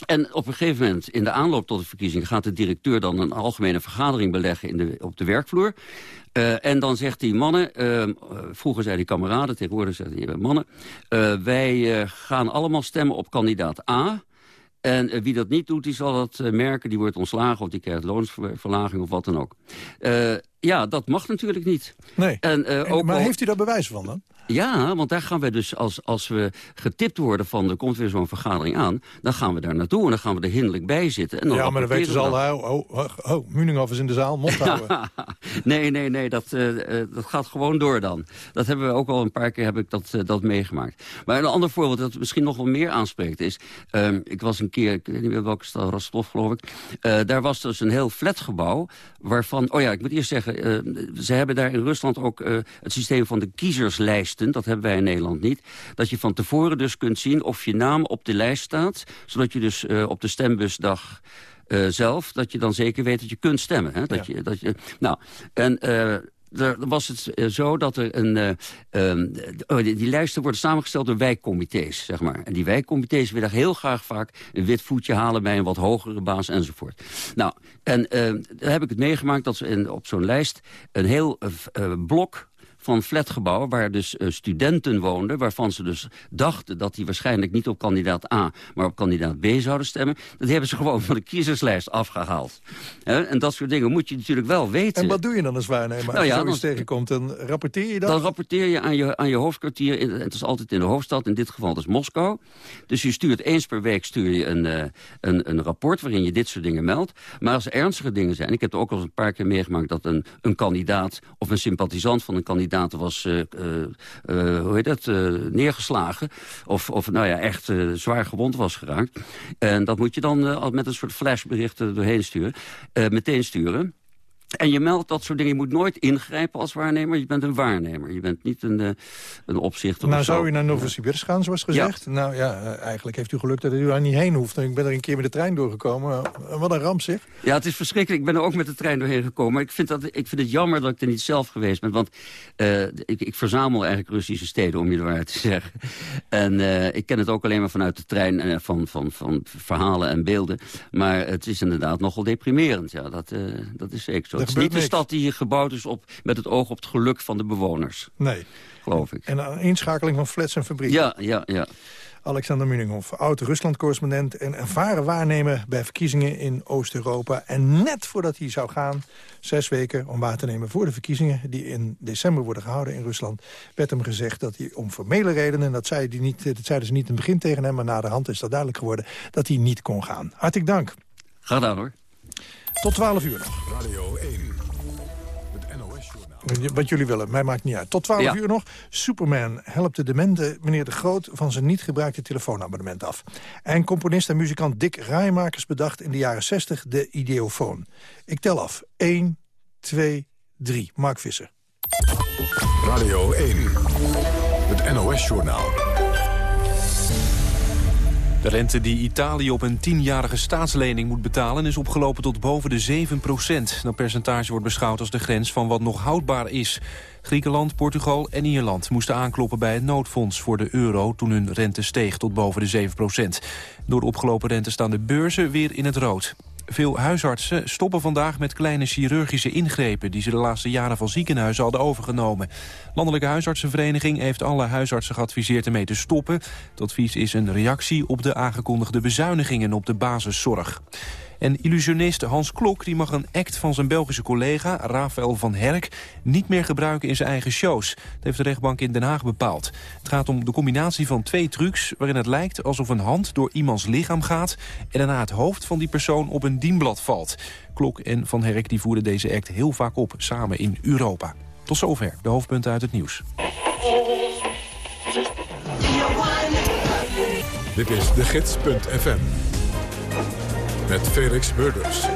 En op een gegeven moment, in de aanloop tot de verkiezing... gaat de directeur dan een algemene vergadering beleggen in de, op de werkvloer. Uh, en dan zegt hij, mannen, uh, vroeger zei hij kameraden, tegenwoordig zegt hij mannen... Uh, wij gaan allemaal stemmen op kandidaat A... En wie dat niet doet, die zal dat merken. Die wordt ontslagen of die krijgt loonsverlaging of wat dan ook. Ja, dat mag natuurlijk niet. Nee. En, En- ook maar al- heeft u daar bewijs van dan? ja, want daar gaan we dus, als, als we getipt worden van er komt weer zo'n vergadering aan, dan gaan we daar naartoe en dan gaan we er hinderlijk bij zitten. En dan ja, maar dan weten ze al, oh, oh, oh, Muninghoff is in de zaal, mond houden. nee, nee, nee, dat, eh, eh, dat gaat gewoon door dan. Dat hebben we ook al een paar keer heb ik dat, eh, dat meegemaakt. Maar een ander voorbeeld dat misschien nog wel meer aanspreekt is, ehm, ik was een keer, ik weet niet meer welke stad, Rostov geloof ik, eh, daar was dus een heel flatgebouw waarvan, oh ja, ik moet eerst zeggen, eh, ze hebben daar in Rusland ook eh, het systeem van de kiezerslijsten, dat hebben wij in Nederland niet, dat je van tevoren dus kunt zien of je naam op de lijst staat, zodat je dus eh, op de stembusdag zelf, dat je dan zeker weet dat je kunt stemmen. Hè? Dat je, dat je, nou, en... er was het eh, zo dat er een... eh, ehm, oh, die, die lijsten worden samengesteld door wijkcomité's, zeg maar. En die wijkcomité's willen heel graag vaak een wit voetje halen... bij een wat hogere baas enzovoort. Nou, en eh, daar heb ik het meegemaakt dat ze in, op zo'n lijst... een heel eh, blok van flatgebouwen... waar dus uh, studenten woonden, waarvan ze dus dachten... dat die waarschijnlijk niet op kandidaat A, maar op kandidaat B zouden stemmen. Dat hebben ze gewoon van de kiezerslijst afgehaald. en dat soort dingen moet je natuurlijk wel weten. En wat doe je dan als waarnemer? Nou als je zo eens tegenkomt, dan rapporteer je dat? Dan rapporteer je aan je, aan je hoofdkwartier. Het is altijd in de hoofdstad, in dit geval dus Moskou. Dus je stuurt eens per week stuur je een, uh, een, een rapport... waarin je dit soort dingen meldt. Maar als er ernstige dingen zijn... ik heb er ook al eens een paar keer meegemaakt... dat een, een kandidaat of een sympathisant van een kandidaat was... Uh, uh, hoe heet dat, neergeslagen. Of, of nou ja, echt zwaar gewond was geraakt. En dat moet je dan met een soort flashbericht doorheen sturen. meteen sturen. En je meldt dat soort dingen. Je moet nooit ingrijpen als waarnemer. Je bent een waarnemer. Je bent niet een, uh, een opzichter. Nou, zou u naar Novosibirsk gaan, zoals gezegd? Nou ja, eh, eigenlijk heeft u geluk dat u daar niet heen hoeft. Ik ben er een keer met de trein doorgekomen. Eh, wat een ramp, zeg. Ja, het is verschrikkelijk. Ik ben er ook met de trein doorheen gekomen. Maar ik vind, dat, ik vind het jammer dat ik er niet zelf geweest ben. Want uh, ik, ik, verzamel eigenlijk Russische steden, om je de waarheid te zeggen. En uh, ik ken het ook alleen maar vanuit de trein, uh, van, van, van verhalen en beelden. Maar het is inderdaad nogal deprimerend. Ja, dat, dat is zeker zo. Het is niet de stad die hier gebouwd is op, met het oog op het geluk van de bewoners. Nee. Geloof ik. En een inschakeling van flats en fabrieken. Ja, ja, ja. Alexander Munninghoff, oud-Rusland-correspondent... en ervaren waarnemer bij verkiezingen in Oost-Europa. En net voordat hij zou gaan, zes weken om waar te nemen voor de verkiezingen... die in december worden gehouden in Rusland... werd hem gezegd dat hij om formele redenen... en dat, zei hij niet, dat zeiden ze niet in het begin tegen hem... maar na de hand is dat duidelijk geworden dat hij niet kon gaan. Hartelijk dank. Graag gedaan hoor. Tot 12 uur nog. Radio 1. Het NOS-journaal. Wat jullie willen, mij maakt niet uit. Tot 12 uur nog. Superman helpt de demente meneer De Groot... van zijn niet gebruikte telefoonabonnement af. En componist en muzikant Dick Rijmakers bedacht in de jaren 60 de ideofoon. Ik tel af. 1, 2, 3. Mark Visser. Radio 1. Het NOS-journaal. De rente die Italië op een tienjarige staatslening moet betalen... is opgelopen tot boven de 7 procent. Dat percentage wordt beschouwd als de grens van wat nog houdbaar is. Griekenland, Portugal en Ierland moesten aankloppen bij het noodfonds voor de euro... toen hun rente steeg tot boven de 7 procent. Door de opgelopen rente staan de beurzen weer in het rood. Veel huisartsen stoppen vandaag met kleine chirurgische ingrepen... die ze de laatste jaren van ziekenhuizen hadden overgenomen. Landelijke Huisartsenvereniging heeft alle huisartsen geadviseerd ermee te stoppen. Het advies is een reactie op de aangekondigde bezuinigingen op de basiszorg. En illusionist Hans Klok die mag een act van zijn Belgische collega Rafael van Herk niet meer gebruiken in zijn eigen shows. Dat heeft de rechtbank in Den Haag bepaald. Het gaat om de combinatie van twee trucs waarin het lijkt alsof een hand door iemands lichaam gaat en daarna het hoofd van die persoon op een dienblad valt. Klok en Van Herk die voerden deze act heel vaak op samen in Europa. Tot zover de hoofdpunten uit het nieuws. Dit is de gids.fm met Felix Burders.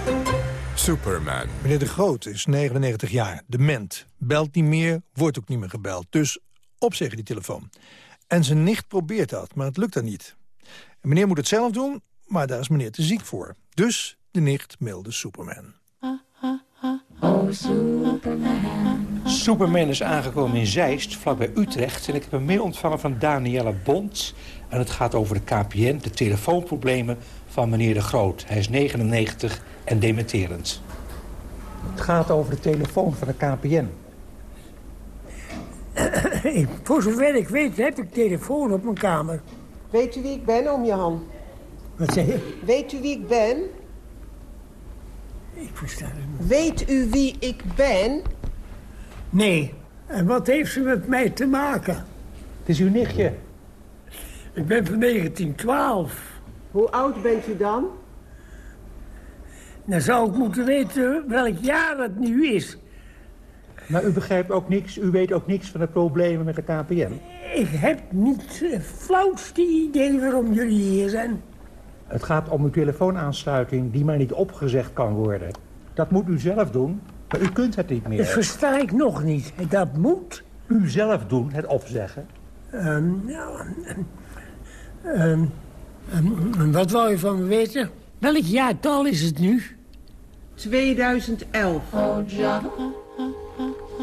Superman. Meneer De Groot is 99 jaar, dement. Belt niet meer, wordt ook niet meer gebeld. Dus opzeggen die telefoon. En zijn nicht probeert dat, maar het lukt dan niet. En meneer moet het zelf doen, maar daar is meneer te ziek voor. Dus de nicht mailde Superman. Oh, Superman. Superman is aangekomen in Zeist, vlakbij Utrecht. En ik heb een mail ontvangen van Danielle Bond. En het gaat over de KPN, de telefoonproblemen van meneer De Groot. Hij is 99 en dementerend. Het gaat over de telefoon van de KPN. Voor zover ik weet heb ik telefoon op mijn kamer. Weet u wie ik ben, oom Jan? Wat zeg je? Weet u wie ik ben? Ik versta het niet. Weet u wie ik ben? Nee. En wat heeft ze met mij te maken? Het is uw nichtje. Ik ben van 1912. Hoe oud bent u dan? Dan zou ik moeten weten welk jaar het nu is. Maar u begrijpt ook niks, u weet ook niks van de problemen met de KPN? Ik heb niet het flauwste idee waarom jullie hier zijn. Het gaat om uw telefoonaansluiting die maar niet opgezegd kan worden. Dat moet u zelf doen, maar u kunt het niet meer. Dat versta ik nog niet. Dat moet? U zelf doen, het opzeggen. Um, nou, um, en wat wou je van me weten? Welk jaartal is het nu? 2011.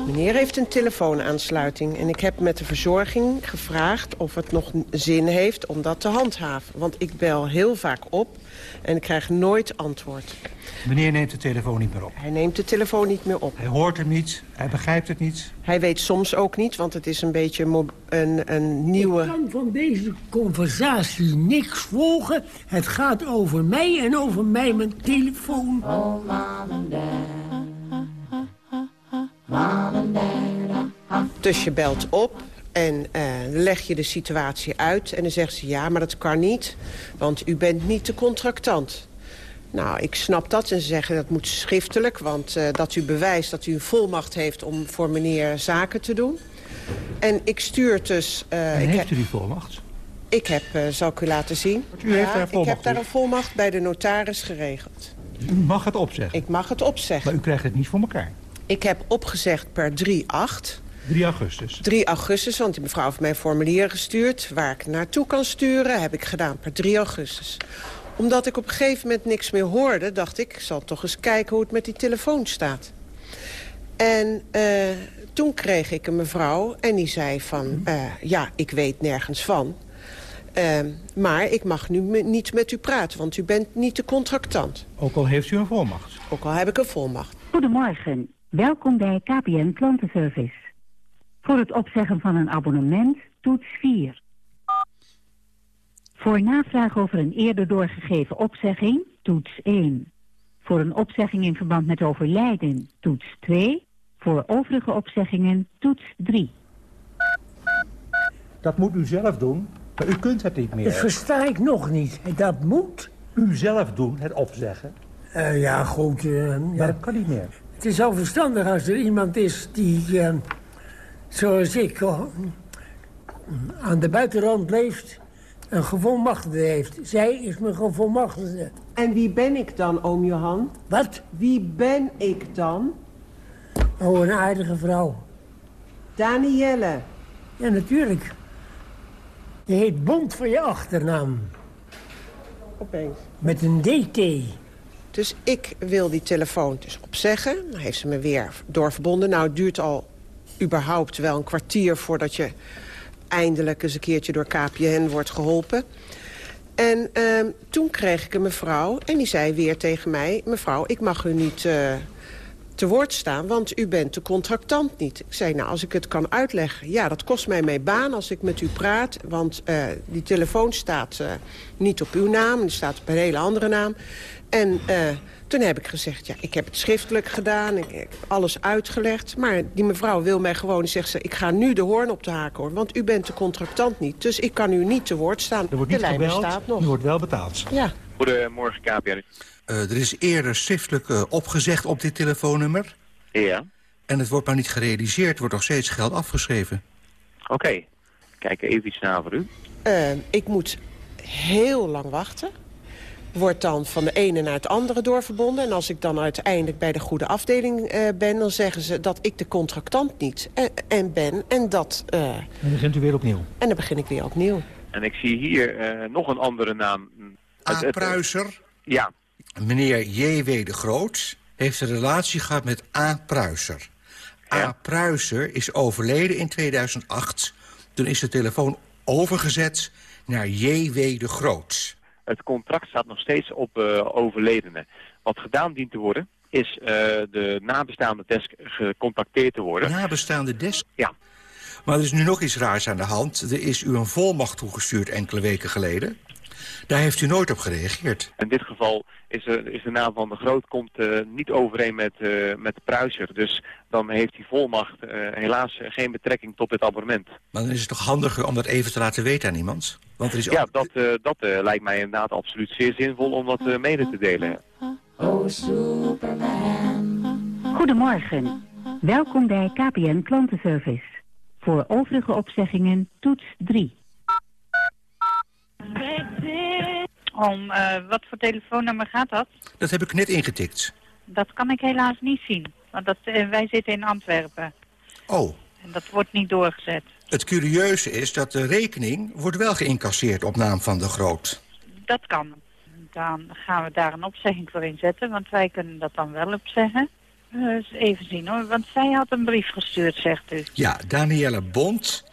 Meneer heeft een telefoonaansluiting en ik heb met de verzorging gevraagd of het nog zin heeft om dat te handhaven. Want ik bel heel vaak op en ik krijg nooit antwoord. Meneer neemt de telefoon niet meer op. Hij neemt de telefoon niet meer op. Hij hoort hem niet, hij begrijpt het niet. Hij weet soms ook niet, want het is een beetje een, een nieuwe... Ik kan van deze conversatie niks volgen. Het gaat over mij en over mij mijn telefoon. Oh, Dus je belt op en eh, leg je de situatie uit. En dan zegt ze, ja, maar dat kan niet, want u bent niet de contractant. Nou, ik snap dat. En ze zeggen dat moet schriftelijk, want eh, dat u bewijst dat u een volmacht heeft om voor meneer zaken te doen. En ik stuur dus... eh, En ik heeft heb- u die volmacht? Ik heb, zal ik u laten zien. u heeft daar een ik volmacht heb daar dus? een volmacht bij de notaris geregeld. U mag het opzeggen. Ik mag het opzeggen. Maar u krijgt het niet voor elkaar. Ik heb opgezegd per 3-8. 3 augustus. 3 augustus, want die mevrouw heeft mij formulieren gestuurd... waar ik naartoe kan sturen, heb ik gedaan per 3 augustus. Omdat ik op een gegeven moment niks meer hoorde... dacht ik, ik zal toch eens kijken hoe het met die telefoon staat. En eh, toen kreeg ik een mevrouw en die zei van... eh, ja, ik weet nergens van... Ehm, maar ik mag nu niet met u praten, want u bent niet de contractant. Ook al heeft u een volmacht. Ook al heb ik een volmacht. Goedemorgen, welkom bij KPN Klantenservice. Voor het opzeggen van een abonnement, toets 4. Voor navraag over een eerder doorgegeven opzegging, toets 1. Voor een opzegging in verband met overlijden, toets 2. Voor overige opzeggingen, toets 3. Dat moet u zelf doen, maar u kunt het niet Dat meer. versta ik nog niet. Dat moet. U zelf doen, het opzeggen. Eh, ja, goed. eh, Maar ja. dat kan niet meer. Het is al verstandig als er iemand is die, eh, zoals ik, oh, aan de buitenrand leeft... een gevolmachtigde heeft. Zij is mijn gevolmachtigde. En wie ben ik dan, oom Johan? Wat? Wie ben ik dan? Oh, een aardige vrouw. Danielle. Ja, natuurlijk. Je heet Bond van je achternaam. Opeens. Met een DT. Dus ik wil die telefoon dus opzeggen. Dan heeft ze me weer doorverbonden. Nou, het duurt al überhaupt wel een kwartier... voordat je eindelijk eens een keertje door KPN wordt geholpen. En ehm, toen kreeg ik een mevrouw en die zei weer tegen mij... mevrouw, ik mag u niet eh, te woord staan, want u bent de contractant niet. Ik zei, nou, als ik het kan uitleggen... ja, dat kost mij mijn baan als ik met u praat... want eh, die telefoon staat eh, niet op uw naam, die staat op een hele andere naam. En eh, toen heb ik gezegd, ja, ik heb het schriftelijk gedaan, ik, ik heb alles uitgelegd. Maar die mevrouw wil mij gewoon, zegt ze, ik ga nu de hoorn op de haak hoor. Want u bent de contractant niet, dus ik kan u niet te woord staan. Er wordt de niet lijn gebeld, bestaat nog. u wordt wel betaald. Ja. Goedemorgen, KPN. Eh, er is eerder schriftelijk eh, opgezegd op dit telefoonnummer. Ja, En het wordt maar niet gerealiseerd, wordt nog steeds geld afgeschreven. oké. Kijk even iets na voor u. Ik moet heel lang wachten. Wordt dan van de ene naar het andere doorverbonden. En als ik dan uiteindelijk bij de goede afdeling eh, ben... dan zeggen ze dat ik de contractant niet eh, en ben. En, dat, eh, En dan begint u weer opnieuw. en dan begin ik weer opnieuw. En ik zie hier eh, nog een andere naam. A. Pruiser, Ja, meneer J.W. de Groot... heeft een relatie gehad met A. Pruiser. A. Pruiser is overleden in 2008. Toen is de telefoon overgezet naar J.W. de Groot. Het contract staat nog steeds op eh overledene. Wat gedaan dient te worden, is eh, de nabestaande desk gecontacteerd te worden. Nabestaande desk? Ja. Maar er is nu nog iets raars aan de hand. Er is u een volmacht toegestuurd enkele weken geleden. Daar heeft u nooit op gereageerd. In dit geval is, er, is de naam van de Groot komt eh, niet overeen met, eh met de Pruiser. Dus dan heeft die volmacht eh, helaas geen betrekking tot dit abonnement. Maar dan is het toch handiger om dat even te laten weten aan iemand? Want er is Ja, ook... dat, eh, dat eh, lijkt mij inderdaad absoluut zeer zinvol om dat mede te delen. Oh, Goedemorgen, welkom bij KPN Klantenservice. Voor overige opzeggingen, toets 3. Om eh, wat voor telefoonnummer gaat dat? Dat heb ik net ingetikt. Dat kan ik helaas niet zien. Want dat, eh, wij zitten in Antwerpen. Oh, En dat wordt niet doorgezet. het curieuze is dat de rekening wordt wel geïncasseerd op naam van de Groot. Dat kan. Dan gaan we daar een opzegging voor inzetten. Want wij kunnen dat dan wel opzeggen. Eens even zien hoor, want zij had een brief gestuurd, zegt u. Ja, Danielle Bond.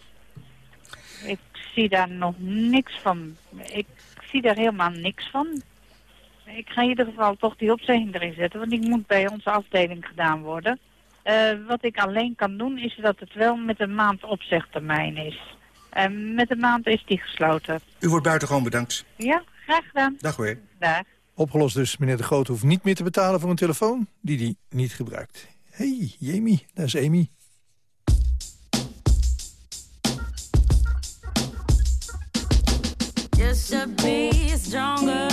Ik zie daar nog niks van. Ik zie daar helemaal niks van. Ik ga in ieder geval toch die opzegging erin zetten, want die moet bij onze afdeling gedaan worden. Eh, wat ik alleen kan doen is dat het wel met een maand opzegtermijn is. En met een maand is die gesloten. U wordt buitengewoon bedankt. Ja, graag gedaan. Dag hoor. Dag. Opgelost dus, meneer De Groot hoeft niet meer te betalen voor een telefoon die hij niet gebruikt. hey, Jamie, daar is Amy. Be stronger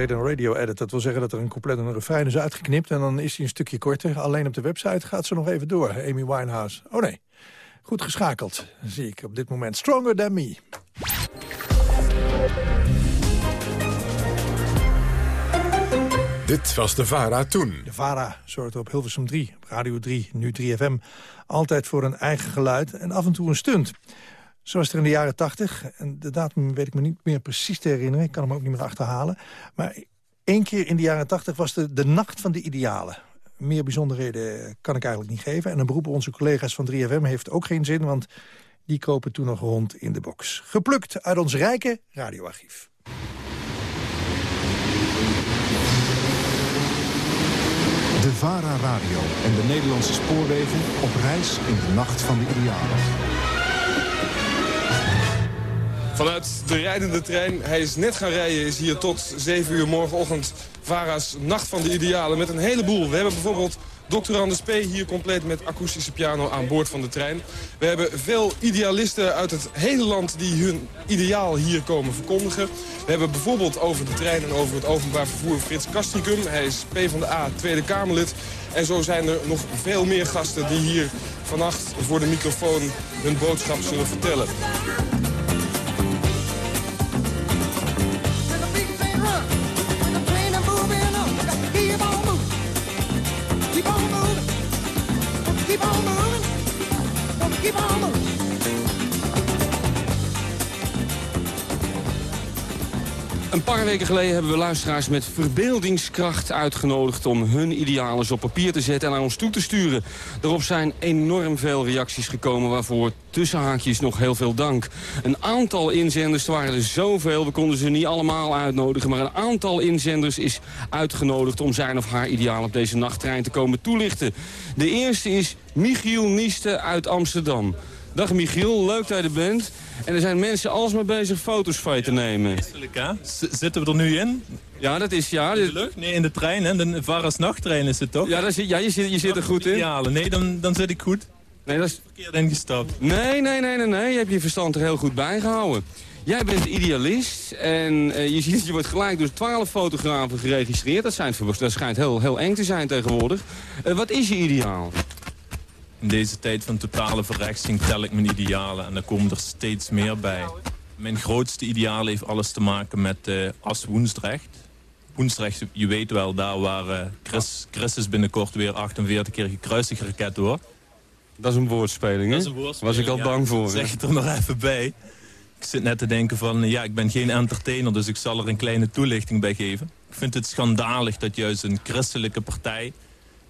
heet een radio-edit. Dat wil zeggen dat er een compleet een refrein is uitgeknipt... en dan is hij een stukje korter. Alleen op de website gaat ze nog even door, Amy Winehouse. Oh nee, goed geschakeld, zie ik op dit moment. Stronger Than Me. Dit was de VARA toen. De VARA zorgt op Hilversum 3, op Radio 3, nu 3FM... altijd voor een eigen geluid en af en toe een stunt. Zo was er in de jaren 80, en de datum weet ik me niet meer precies te herinneren... ik kan hem ook niet meer achterhalen. Maar één keer in de jaren 80 was de, de Nacht van de Idealen. Meer bijzonderheden kan ik eigenlijk niet geven. En een beroep op onze collega's van 3FM heeft ook geen zin... want die kopen toen nog rond in de box. Geplukt uit ons rijke radioarchief. De VARA Radio en de Nederlandse spoorwegen op reis in de nacht van de idealen. Vanuit de rijdende trein, hij is net gaan rijden, is hier tot 7 uur morgenochtend Vara's Nacht van de Idealen met een heleboel. We hebben bijvoorbeeld Dr. Anders P. hier compleet met akoestische piano aan boord van de trein. We hebben veel idealisten uit het hele land die hun ideaal hier komen verkondigen. We hebben bijvoorbeeld over de trein en over het openbaar vervoer Frits Kastricum. Hij is PvdA Tweede Kamerlid. En zo zijn er nog veel meer gasten die hier vannacht voor de microfoon hun boodschap zullen vertellen. Weken geleden hebben we luisteraars met verbeeldingskracht uitgenodigd... om hun idealen op papier te zetten en naar ons toe te sturen. Daarop zijn enorm veel reacties gekomen... waarvoor tussen haakjes nog heel veel dank. Een aantal inzenders, er waren er zoveel... we konden ze niet allemaal uitnodigen... maar een aantal inzenders is uitgenodigd... om zijn of haar ideaal op deze nachttrein te komen toelichten. De eerste is Michiel Nieste uit Amsterdam. Dag Michiel, leuk dat je er bent. En er zijn mensen alsmaar bezig foto's van je te nemen. Zitten we er nu in? Ja, dat is ja. In de lucht? Nee, in de trein, hè? De Varas nachttrein is het toch? Ja, daar zit, ja je, zit, je zit er goed in. Nee, dan, dan zit ik goed. Nee, dat is... Verkeerd ingestapt. Nee, nee, nee, nee, nee. Je hebt je verstand er heel goed bij gehouden. Jij bent idealist en eh, je ziet je wordt gelijk door 12 fotografen geregistreerd. Dat, zijn, dat schijnt heel, heel eng te zijn tegenwoordig. Eh, wat is je ideaal? In deze tijd van totale verrechtsing tel ik mijn idealen en er komen er steeds meer bij. Mijn grootste ideaal heeft alles te maken met uh, As Woensdrecht. Woensdrecht, je weet wel, daar waar uh, Chris, Christus binnenkort weer 48 keer gekruisigd raket wordt. Dat is een woordspeling, hè? Dat is een woordspeling, Was ik al ja, bang voor. Zeg het er nog even bij. Ik zit net te denken van, ja, ik ben geen entertainer, dus ik zal er een kleine toelichting bij geven. Ik vind het schandalig dat juist een christelijke partij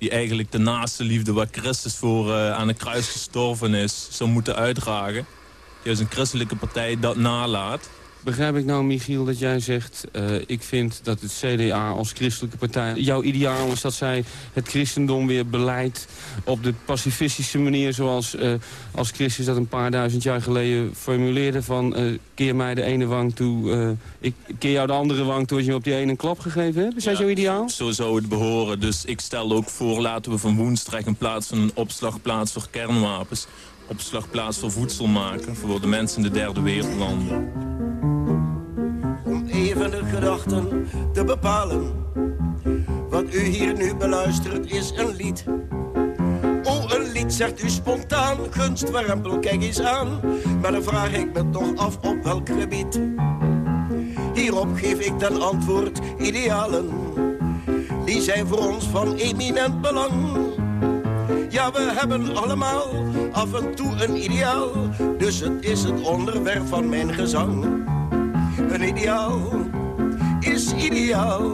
die eigenlijk de naaste liefde waar Christus voor uh, aan het kruis gestorven is, zou moeten uitdragen. Juist een christelijke partij dat nalaat. Begrijp ik nou, Michiel, dat jij zegt... Uh, ik vind dat het CDA als christelijke partij... jouw ideaal is dat zij het christendom weer beleidt... op de pacifistische manier zoals uh, als Christus dat een paar duizend jaar geleden formuleerde... van uh, keer mij de ene wang toe, ik keer jou de andere wang toe... als je me op die ene een klap gegeven hebt. Is dat ja, jouw ideaal? Zo zou het behoren. Dus ik stel ook voor, laten we van Woensdrecht... in plaats van een opslagplaats voor kernwapens... opslagplaats voor voedsel maken... voor de mensen in de derde wereldlanden even de gedachten te bepalen. Wat u hier nu beluistert is een lied. Oh, een lied zegt u spontaan, gunstwarempel, kijk eens aan. Maar dan vraag ik me toch af op welk gebied. Hierop geef ik dan antwoord, idealen. Die zijn voor ons van eminent belang. Ja, we hebben allemaal af en toe een ideaal. Dus het is het onderwerp van mijn gezang. Een ideaal is ideaal.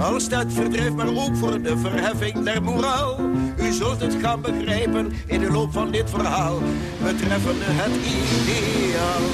Als dat verdrijft, maar ook voor de verheffing der moraal. U zult het gaan begrijpen in de loop van dit verhaal. Betreffende het ideaal.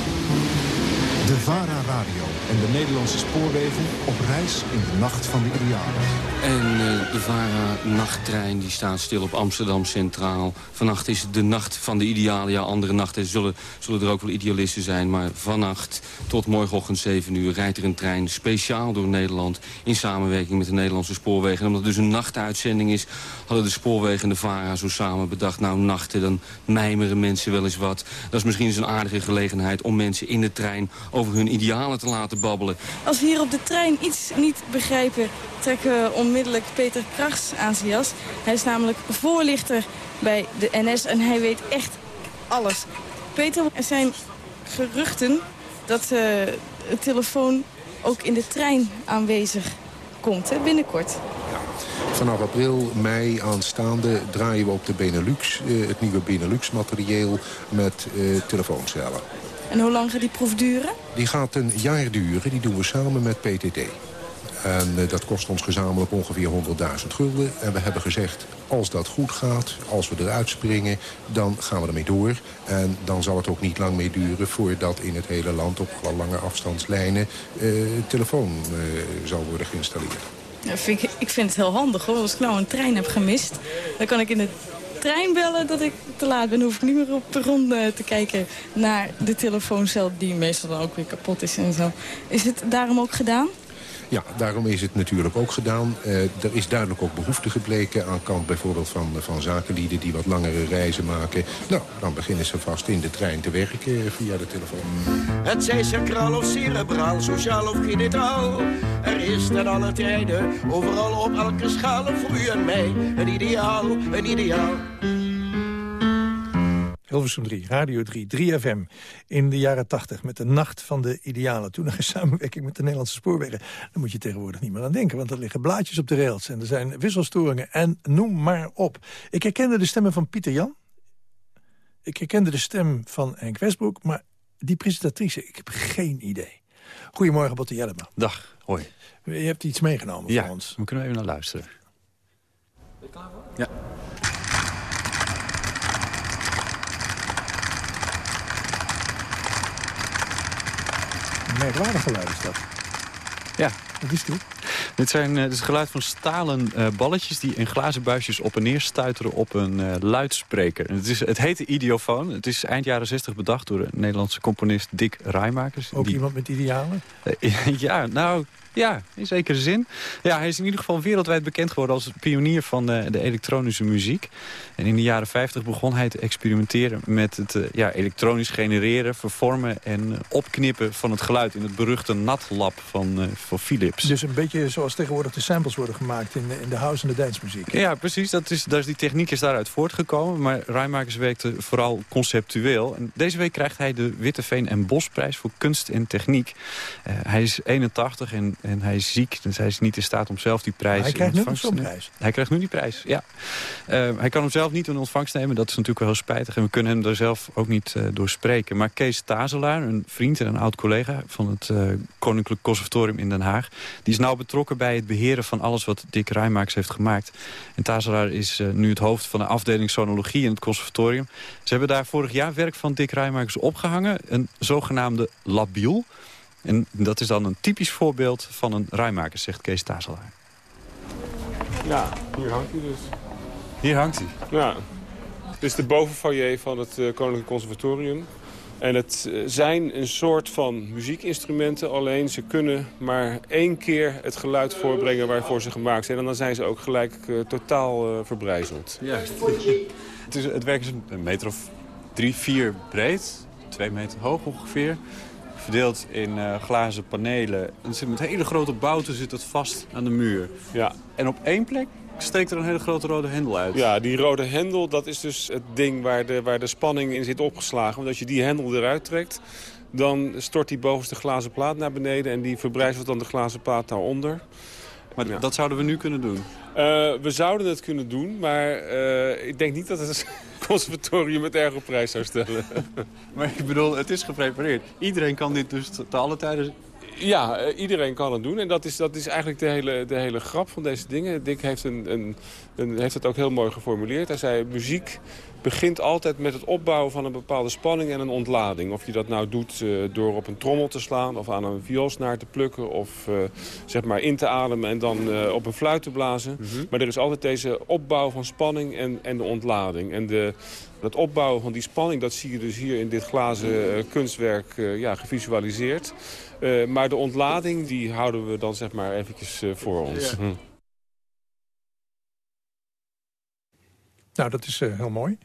De VARA Radio en de Nederlandse spoorwegen op reis in de nacht van de idealen. En uh, de VARA-nachttrein die staat stil op Amsterdam Centraal. Vannacht is het de nacht van de idealen. Ja, andere nachten zullen, zullen er ook wel idealisten zijn. Maar vannacht tot morgenochtend 7 uur rijdt er een trein speciaal door Nederland... in samenwerking met de Nederlandse spoorwegen. En omdat het dus een nachtuitzending is... hadden de spoorwegen en de VARA zo samen bedacht... nou, nachten, dan mijmeren mensen wel eens wat. Dat is misschien eens een aardige gelegenheid om mensen in de trein... over hun idealen te laten babbelen. Als we hier op de trein iets niet begrijpen... trekken we onmiddellijk Peter Krachs aan zijn jas. Hij is namelijk voorlichter bij de NS en hij weet echt alles. Peter, er zijn geruchten dat uh, de telefoon ook in de trein aanwezig komt, hè, binnenkort. Vanaf april, mei aanstaande draaien we op de Benelux, uh, het nieuwe Benelux-materieel met uh, telefooncellen. En hoe lang gaat die proef duren? Die gaat een jaar duren, die doen we samen met PTT. En uh, dat kost ons gezamenlijk ongeveer 100.000 gulden. En we hebben gezegd, als dat goed gaat, als we eruit springen... dan gaan we ermee door. En dan zal het ook niet lang meer duren... voordat in het hele land op lange afstandslijnen... Uh, telefoon uh, zal worden geïnstalleerd. Ja, vind ik, ik vind het heel handig hoor. Als ik nou een trein heb gemist... dan kan ik in de trein bellen dat ik te laat ben. hoef ik niet meer op de ronde te kijken naar de telefooncel... die meestal dan ook weer kapot is en zo. Is het daarom ook gedaan? Ja, daarom is het natuurlijk ook gedaan. Uh, er is duidelijk ook behoefte gebleken aan kant bijvoorbeeld van, van zakenlieden die wat langere reizen maken. Nou, dan beginnen ze vast in de trein te werken via de telefoon. Het zij sacraal of cerebraal, sociaal of genitaal. Er is ten alle tijden, overal op elke schaal voor u en mij. Een ideaal, een ideaal. Hilversum 3, Radio 3, 3FM in de jaren 80 met de Nacht van de Idealen. Toen nog in samenwerking met de Nederlandse spoorwegen. Daar moet je tegenwoordig niet meer aan denken, want er liggen blaadjes op de rails... en er zijn wisselstoringen en noem maar op. Ik herkende de stemmen van Pieter Jan. Ik herkende de stem van Henk Westbroek, maar die presentatrice, ik heb geen idee. Goedemorgen, Botte Jellema. Dag, hoi. Je hebt iets meegenomen ja, voor ons. we kunnen even naar luisteren. Ben je klaar voor? Ja. Merkwaardig geluid is dat. Ja. Wat is dit? Dit, zijn, uh, dit is het geluid van stalen uh, balletjes die in glazen buisjes op en neer stuiteren op een uh, luidspreker. Het, is, het heet de idiofoon. Het is eind jaren 60 bedacht door de Nederlandse componist Dick Rijmakers. Ook die... iemand met idealen? ja, nou, ja, in zekere zin. Ja, hij is in ieder geval wereldwijd bekend geworden als pionier van de, de elektronische muziek. En in de jaren 50 begon hij te experimenteren met het uh, ja, elektronisch genereren, vervormen en uh, opknippen van het geluid in het beruchte NAT-lab van, uh, van Philips. Dus een beetje zoals tegenwoordig de samples worden gemaakt in, in de house- en de dancemuziek. Ja, precies. Dat is, dat is, die techniek is daaruit voortgekomen. Maar Rijmakers werkte vooral conceptueel. En deze week krijgt hij de Witteveen en Bosprijs voor kunst en techniek. hij is 81 en en hij is ziek, dus hij is niet in staat om zelf die prijs... hij krijgt nu zo'n prijs? Hij krijgt nu die prijs, ja. Uh, hij kan hem zelf niet in ontvangst nemen, dat is natuurlijk wel heel spijtig. En we kunnen hem daar zelf ook niet uh, door spreken. Maar Kees Tazelaar, een vriend en een oud-collega... van het uh, Koninklijk Conservatorium in Den Haag... die is nauw betrokken bij het beheren van alles wat Dick Rijmakers heeft gemaakt. En Tazelaar is nu het hoofd van de afdeling sonologie in het conservatorium. Ze hebben daar vorig jaar werk van Dick Rijmakers opgehangen. Een zogenaamde labiel... En dat is dan een typisch voorbeeld van een rijmaker, zegt Kees Tazelaar. Ja, hier hangt hij dus. Hier hangt hij? Ja. Dit is de bovenfoyer van het uh, Koninklijk Conservatorium. En het uh, zijn een soort van muziekinstrumenten, alleen ze kunnen maar één keer het geluid voorbrengen waarvoor ze gemaakt zijn. En dan zijn ze ook gelijk uh, totaal verbrijzeld. Juist. het, is, het werk is een meter of drie, vier breed, twee meter hoog ongeveer verdeeld in uh, glazen panelen. En zit met hele grote bouten zit het vast aan de muur. Ja. En op één plek steekt er een hele grote rode hendel uit. Ja, die rode hendel, dat is dus het ding waar de, waar de spanning in zit opgeslagen. Want als je die hendel eruit trekt, dan stort die bovenste glazen plaat naar beneden... en die verbrijzelt dan de glazen plaat daaronder. Maar ja. dat zouden we nu kunnen doen? Uh, we zouden het kunnen doen, maar uh, ik denk niet dat het conservatorium het erg op prijs zou stellen. maar ik bedoel, het is geprepareerd. Iedereen kan dit dus te alle tijden ja, uh, iedereen kan het doen. En dat is, dat is eigenlijk de hele, de hele grap van deze dingen. Dick heeft, een, een, een, heeft het ook heel mooi geformuleerd. Hij zei, muziek begint altijd met het opbouwen van een bepaalde spanning en een ontlading. Of je dat nou doet uh, door op een trommel te slaan of aan een vioolsnaar te plukken... of uh, zeg maar in te ademen en dan uh, op een fluit te blazen. Mm -hmm. Maar er is altijd deze opbouw van spanning en, en de ontlading. En de, dat opbouwen van die spanning, dat zie je dus hier in dit glazen kunstwerk ja, gevisualiseerd. Uh, maar de ontlading, die houden we dan zeg maar eventjes uh, voor ons. Ja. Nou, dat is uh, heel mooi.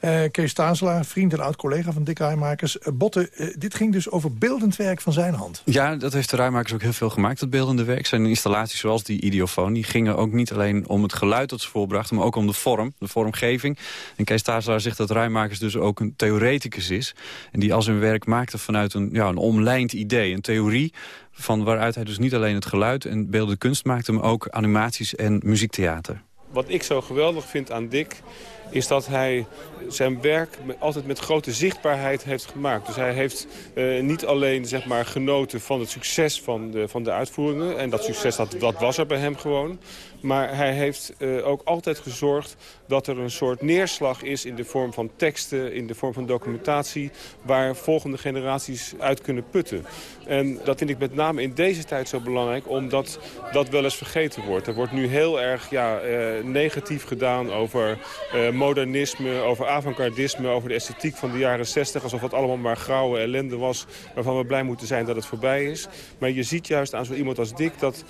Uh, Kees Tazelaar, vriend en oud-collega van Dick Rijmakers. Uh, Botte, dit ging dus over beeldend werk van zijn hand. Ja, dat heeft de Rijmakers ook heel veel gemaakt, dat beeldende werk. Zijn installaties zoals die idiofoon, die gingen ook niet alleen om het geluid dat ze voorbrachten... maar ook om de vorm, de vormgeving. En Kees Tazelaar zegt dat Rijmakers dus ook een theoreticus is. En die al zijn werk maakte vanuit een, ja, een omlijnd idee, een theorie... van waaruit hij dus niet alleen het geluid en beeldende kunst maakte... maar ook animaties en muziektheater wat ik zo geweldig vind aan Dick is dat hij zijn werk altijd met grote zichtbaarheid heeft gemaakt. Dus hij heeft uh, niet alleen zeg maar, genoten van het succes van de, van de uitvoeringen... en dat succes dat, dat was er bij hem gewoon... maar hij heeft uh, ook altijd gezorgd dat er een soort neerslag is... in de vorm van teksten, in de vorm van documentatie... waar volgende generaties uit kunnen putten. En dat vind ik met name in deze tijd zo belangrijk... omdat dat wel eens vergeten wordt. Er wordt nu heel erg ja, uh, negatief gedaan over modernisme, over avant-gardisme, over de esthetiek van de jaren 60... alsof het allemaal maar grauwe ellende was waarvan we blij moeten zijn dat het voorbij is. Maar je ziet juist aan zo iemand als Dick dat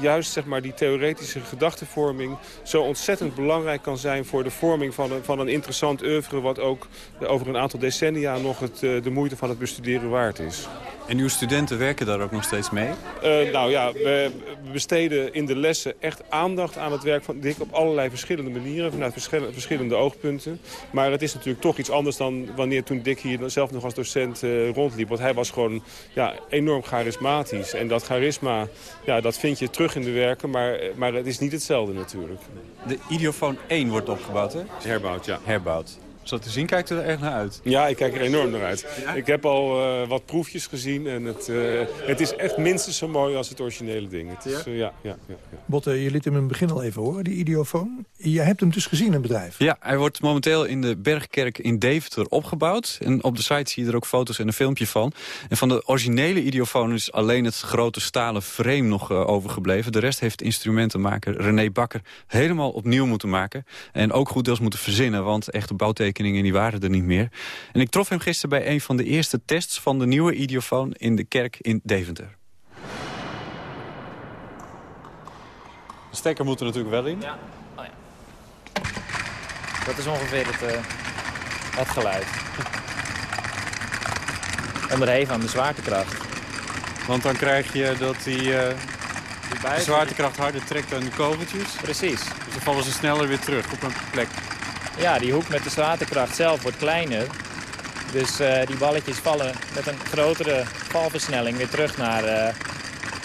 juist zeg maar, die theoretische gedachtenvorming... zo ontzettend belangrijk kan zijn voor de vorming van een, van een interessant oeuvre... wat ook over een aantal decennia nog het, uh, de moeite van het bestuderen waard is. En uw studenten werken daar ook nog steeds mee? Uh, nou ja, we besteden in de lessen echt aandacht aan het werk van Dick... op allerlei verschillende manieren, vanuit verschillende, verschillende oogpunten. Maar het is natuurlijk toch iets anders dan wanneer toen Dick hier zelf nog als docent uh, rondliep. Want hij was gewoon ja, enorm charismatisch. En dat charisma, ja, dat vind je terug in de werken, maar, maar het is niet hetzelfde natuurlijk. De Idiofoon 1 wordt opgebouwd, hè? Herbouwd, ja. Herbouwd. Zo te zien kijkt u er echt naar uit. Ja, ik kijk er enorm naar uit. Ik heb al eh, wat proefjes gezien en het, eh, het is echt minstens zo mooi als het originele ding. Het is, eh, ja, ja, ja, ja. Botte, je liet hem in het begin al even horen, die idiofoon. Je hebt hem dus gezien in het bedrijf. Ja, hij wordt momenteel in de Bergkerk in Deventer opgebouwd. En op de site zie je er ook foto's en een filmpje van. En van de originele idiofoon is alleen het grote stalen frame nog uh, overgebleven. De rest heeft instrumentenmaker René Bakker helemaal opnieuw moeten maken. En ook goed deels moeten verzinnen, want echte bouwtekeningen die waren er niet meer. En ik trof hem gisteren bij een van de eerste tests van de nieuwe idiofoon in de kerk in Deventer. De stekker moet er natuurlijk wel in. Ja. Oh ja. Dat is ongeveer het, uh, het geluid. Onderheven aan de zwaartekracht. Want dan krijg je dat die, uh, de zwaartekracht harder trekt dan de kogeltjes. Precies. Dus dan vallen ze sneller weer terug op een plek. Ja, die hoek met de zwaartekracht zelf wordt kleiner. Dus uh, die balletjes vallen met een grotere valversnelling weer terug naar, uh,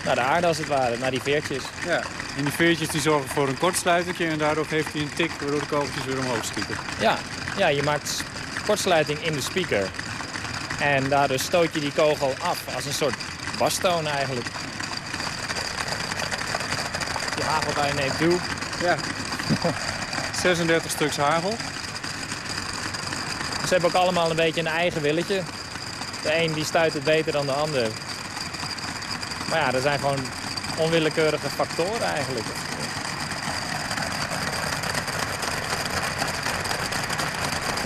naar de aarde als het ware, naar die veertjes. Ja, en die veertjes die zorgen voor een kortsluitertje en daardoor heeft hij een tik waardoor de kogeltjes weer omhoog schieten. Ja, ja, je maakt kortsluiting in de speaker. En daardoor stoot je die kogel af als een soort bastoon eigenlijk. Je neemt toe. Ja. 36 stuks hagel. Ze hebben ook allemaal een beetje een eigen willetje. De een die stuit het beter dan de ander. Maar ja, dat zijn gewoon onwillekeurige factoren eigenlijk.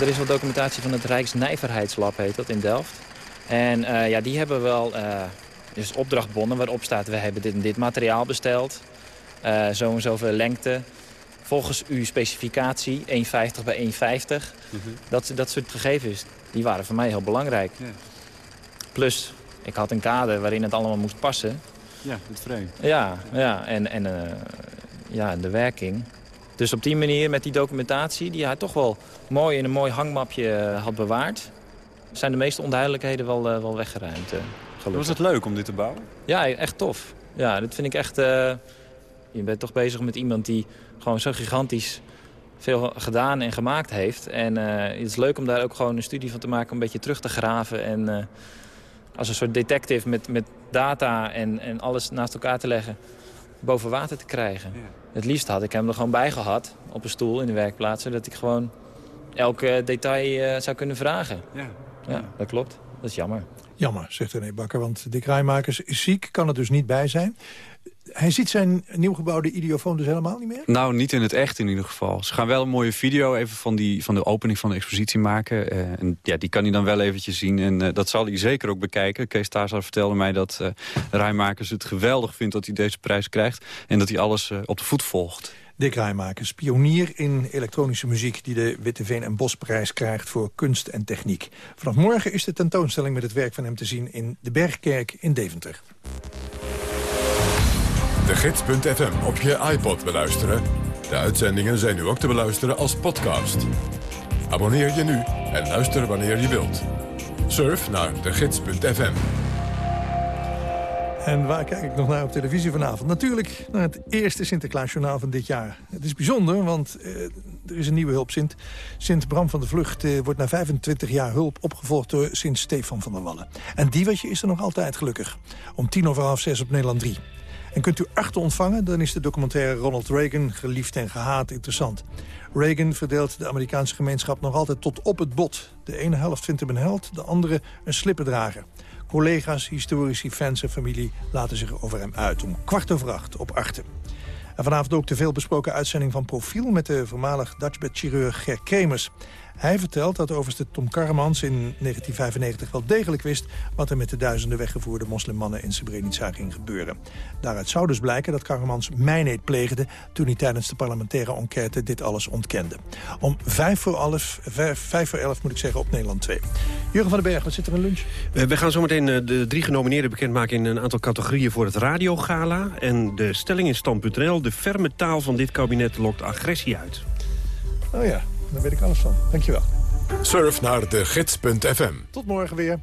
Er is wat documentatie van het Rijksnijverheidslab, heet dat, in Delft. En uh, ja, die hebben wel uh, dus opdrachtbonnen waarop staat... we hebben dit en dit materiaal besteld. Uh, zo en zoveel lengte. Volgens uw specificatie 1,50 bij 1,50. Mm -hmm. dat, dat soort gegevens, die waren voor mij heel belangrijk. Ja. Plus, ik had een kader waarin het allemaal moest passen. Ja, het frame. Ja, ja en, en uh, ja, de werking. Dus op die manier met die documentatie, die hij toch wel mooi in een mooi hangmapje had bewaard... zijn de meeste onduidelijkheden wel, uh, wel weggeruimd. Uh, Was het leuk om dit te bouwen? Ja, echt tof. Ja, dat vind ik echt... Je bent toch bezig met iemand die gewoon zo gigantisch veel gedaan en gemaakt heeft. En uh, het is leuk om daar ook gewoon een studie van te maken... om een beetje terug te graven en uh, als een soort detective met, met data en, en alles naast elkaar te leggen... boven water te krijgen. Ja. Het liefst had ik hem er gewoon bij gehad op een stoel in de werkplaats... zodat ik gewoon elk uh, detail uh, zou kunnen vragen. Ja. ja, dat klopt. Dat is jammer. Jammer, zegt René Bakker, want Dick Rijmakers is ziek, kan er dus niet bij zijn. Hij ziet zijn nieuwgebouwde idiofoon dus helemaal niet meer? Nou, niet in het echt in ieder geval. Ze gaan wel een mooie video even van, die, van de opening van de expositie maken. Uh, en ja, die kan hij dan wel eventjes zien. En uh, dat zal hij zeker ook bekijken. Kees Taza vertelde mij dat uh, Rijmakers het geweldig vindt dat hij deze prijs krijgt. En dat hij alles op de voet volgt. Dick Rijmakers, pionier in elektronische muziek... die de Witteveen en Bosprijs krijgt voor kunst en techniek. Vanaf morgen is de tentoonstelling met het werk van hem te zien... in de Bergkerk in Deventer. De Gids.fm op je iPod beluisteren. De uitzendingen zijn nu ook te beluisteren als podcast. Abonneer je nu en luister wanneer je wilt. Surf naar de Gids.fm. En waar kijk ik nog naar op televisie vanavond? Natuurlijk naar het eerste Sinterklaasjournaal van dit jaar. Het is bijzonder, want uh, er is een nieuwe hulp. Sint, Sint Bram van de Vlucht uh, wordt na 25 jaar hulp opgevolgd door Sint Stefan van der Wallen. En die wat je is er nog altijd gelukkig. Om tien over half zes op Nederland 3. En kunt u achter ontvangen, dan is de documentaire Ronald Reagan geliefd en gehaat interessant. Reagan verdeelt de Amerikaanse gemeenschap nog altijd tot op het bot. De ene helft vindt hem een held, de andere een slippendrager. Collega's, historici, fans en familie laten zich over hem uit. Om kwart over acht op achten. En vanavond ook de veelbesproken uitzending van Profiel... met de voormalig Dutchbed-chirurg Ger Kremers. Hij vertelt dat overste Tom Karremans in 1995 wel degelijk wist... wat er met de duizenden weggevoerde moslimmannen in Srebrenica ging gebeuren. Daaruit zou dus blijken dat Karremans mijneed pleegde... toen hij tijdens de parlementaire enquête dit alles ontkende. Om vijf voor elf, vijf, vijf voor elf moet ik zeggen, op Nederland 2. Jurgen van den Berg, wat zit er een lunch? Uh, we gaan zometeen uh, de drie genomineerden bekendmaken... in een aantal categorieën voor het radiogala. En de stelling in stand.nl, de ferme taal van dit kabinet lokt agressie uit. Oh ja, daar weet ik alles van. Dankjewel. Surf naar de gids.fm. Tot morgen weer.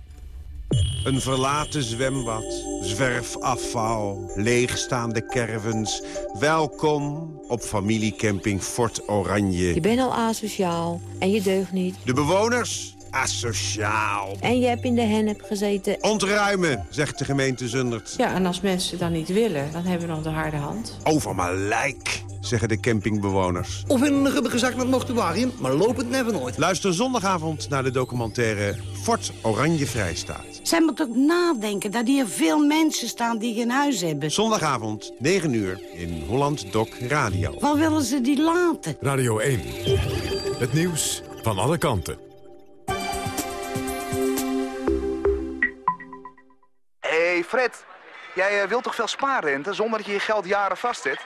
Een verlaten zwembad, zwerfafval, leegstaande caravans. Welkom op familiecamping Fort Oranje. Je bent al asociaal en je deugt niet. De bewoners? Asociaal. En je hebt in de hennep gezeten. Ontruimen, zegt de gemeente Zundert. Ja, en als mensen dan niet willen, dan hebben we nog de harde hand. Over mijn lijk, zeggen de campingbewoners. Of in een rubberen zak met mortuarium, maar lopend never nooit. Luister zondagavond naar de documentaire Fort Oranje Vrijstaat. Zij moet ook nadenken dat hier veel mensen staan die geen huis hebben. Zondagavond, 9 uur, in Holland Doc Radio. Waar willen ze die laten? Radio 1. Het nieuws van alle kanten. hey Fred, jij eh, wilt toch veel spaarrente zonder dat je je geld jaren vastzet?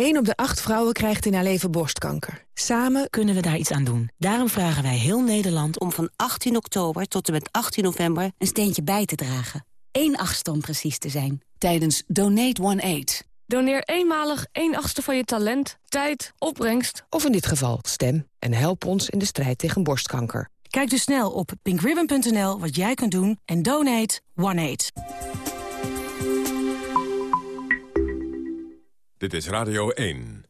1 op de 8 vrouwen krijgt in haar leven borstkanker. Samen kunnen we daar iets aan doen. Daarom vragen wij heel Nederland om van 18 oktober tot en met 18 november een steentje bij te dragen. 1 achtste om precies te zijn. Tijdens Donate One Aid. Doneer eenmalig 1 achtste van je talent, tijd, opbrengst. Of in dit geval stem en help ons in de strijd tegen borstkanker. Kijk dus snel op pinkribbon.nl wat jij kunt doen en donate One Aid. Dit is Radio 1.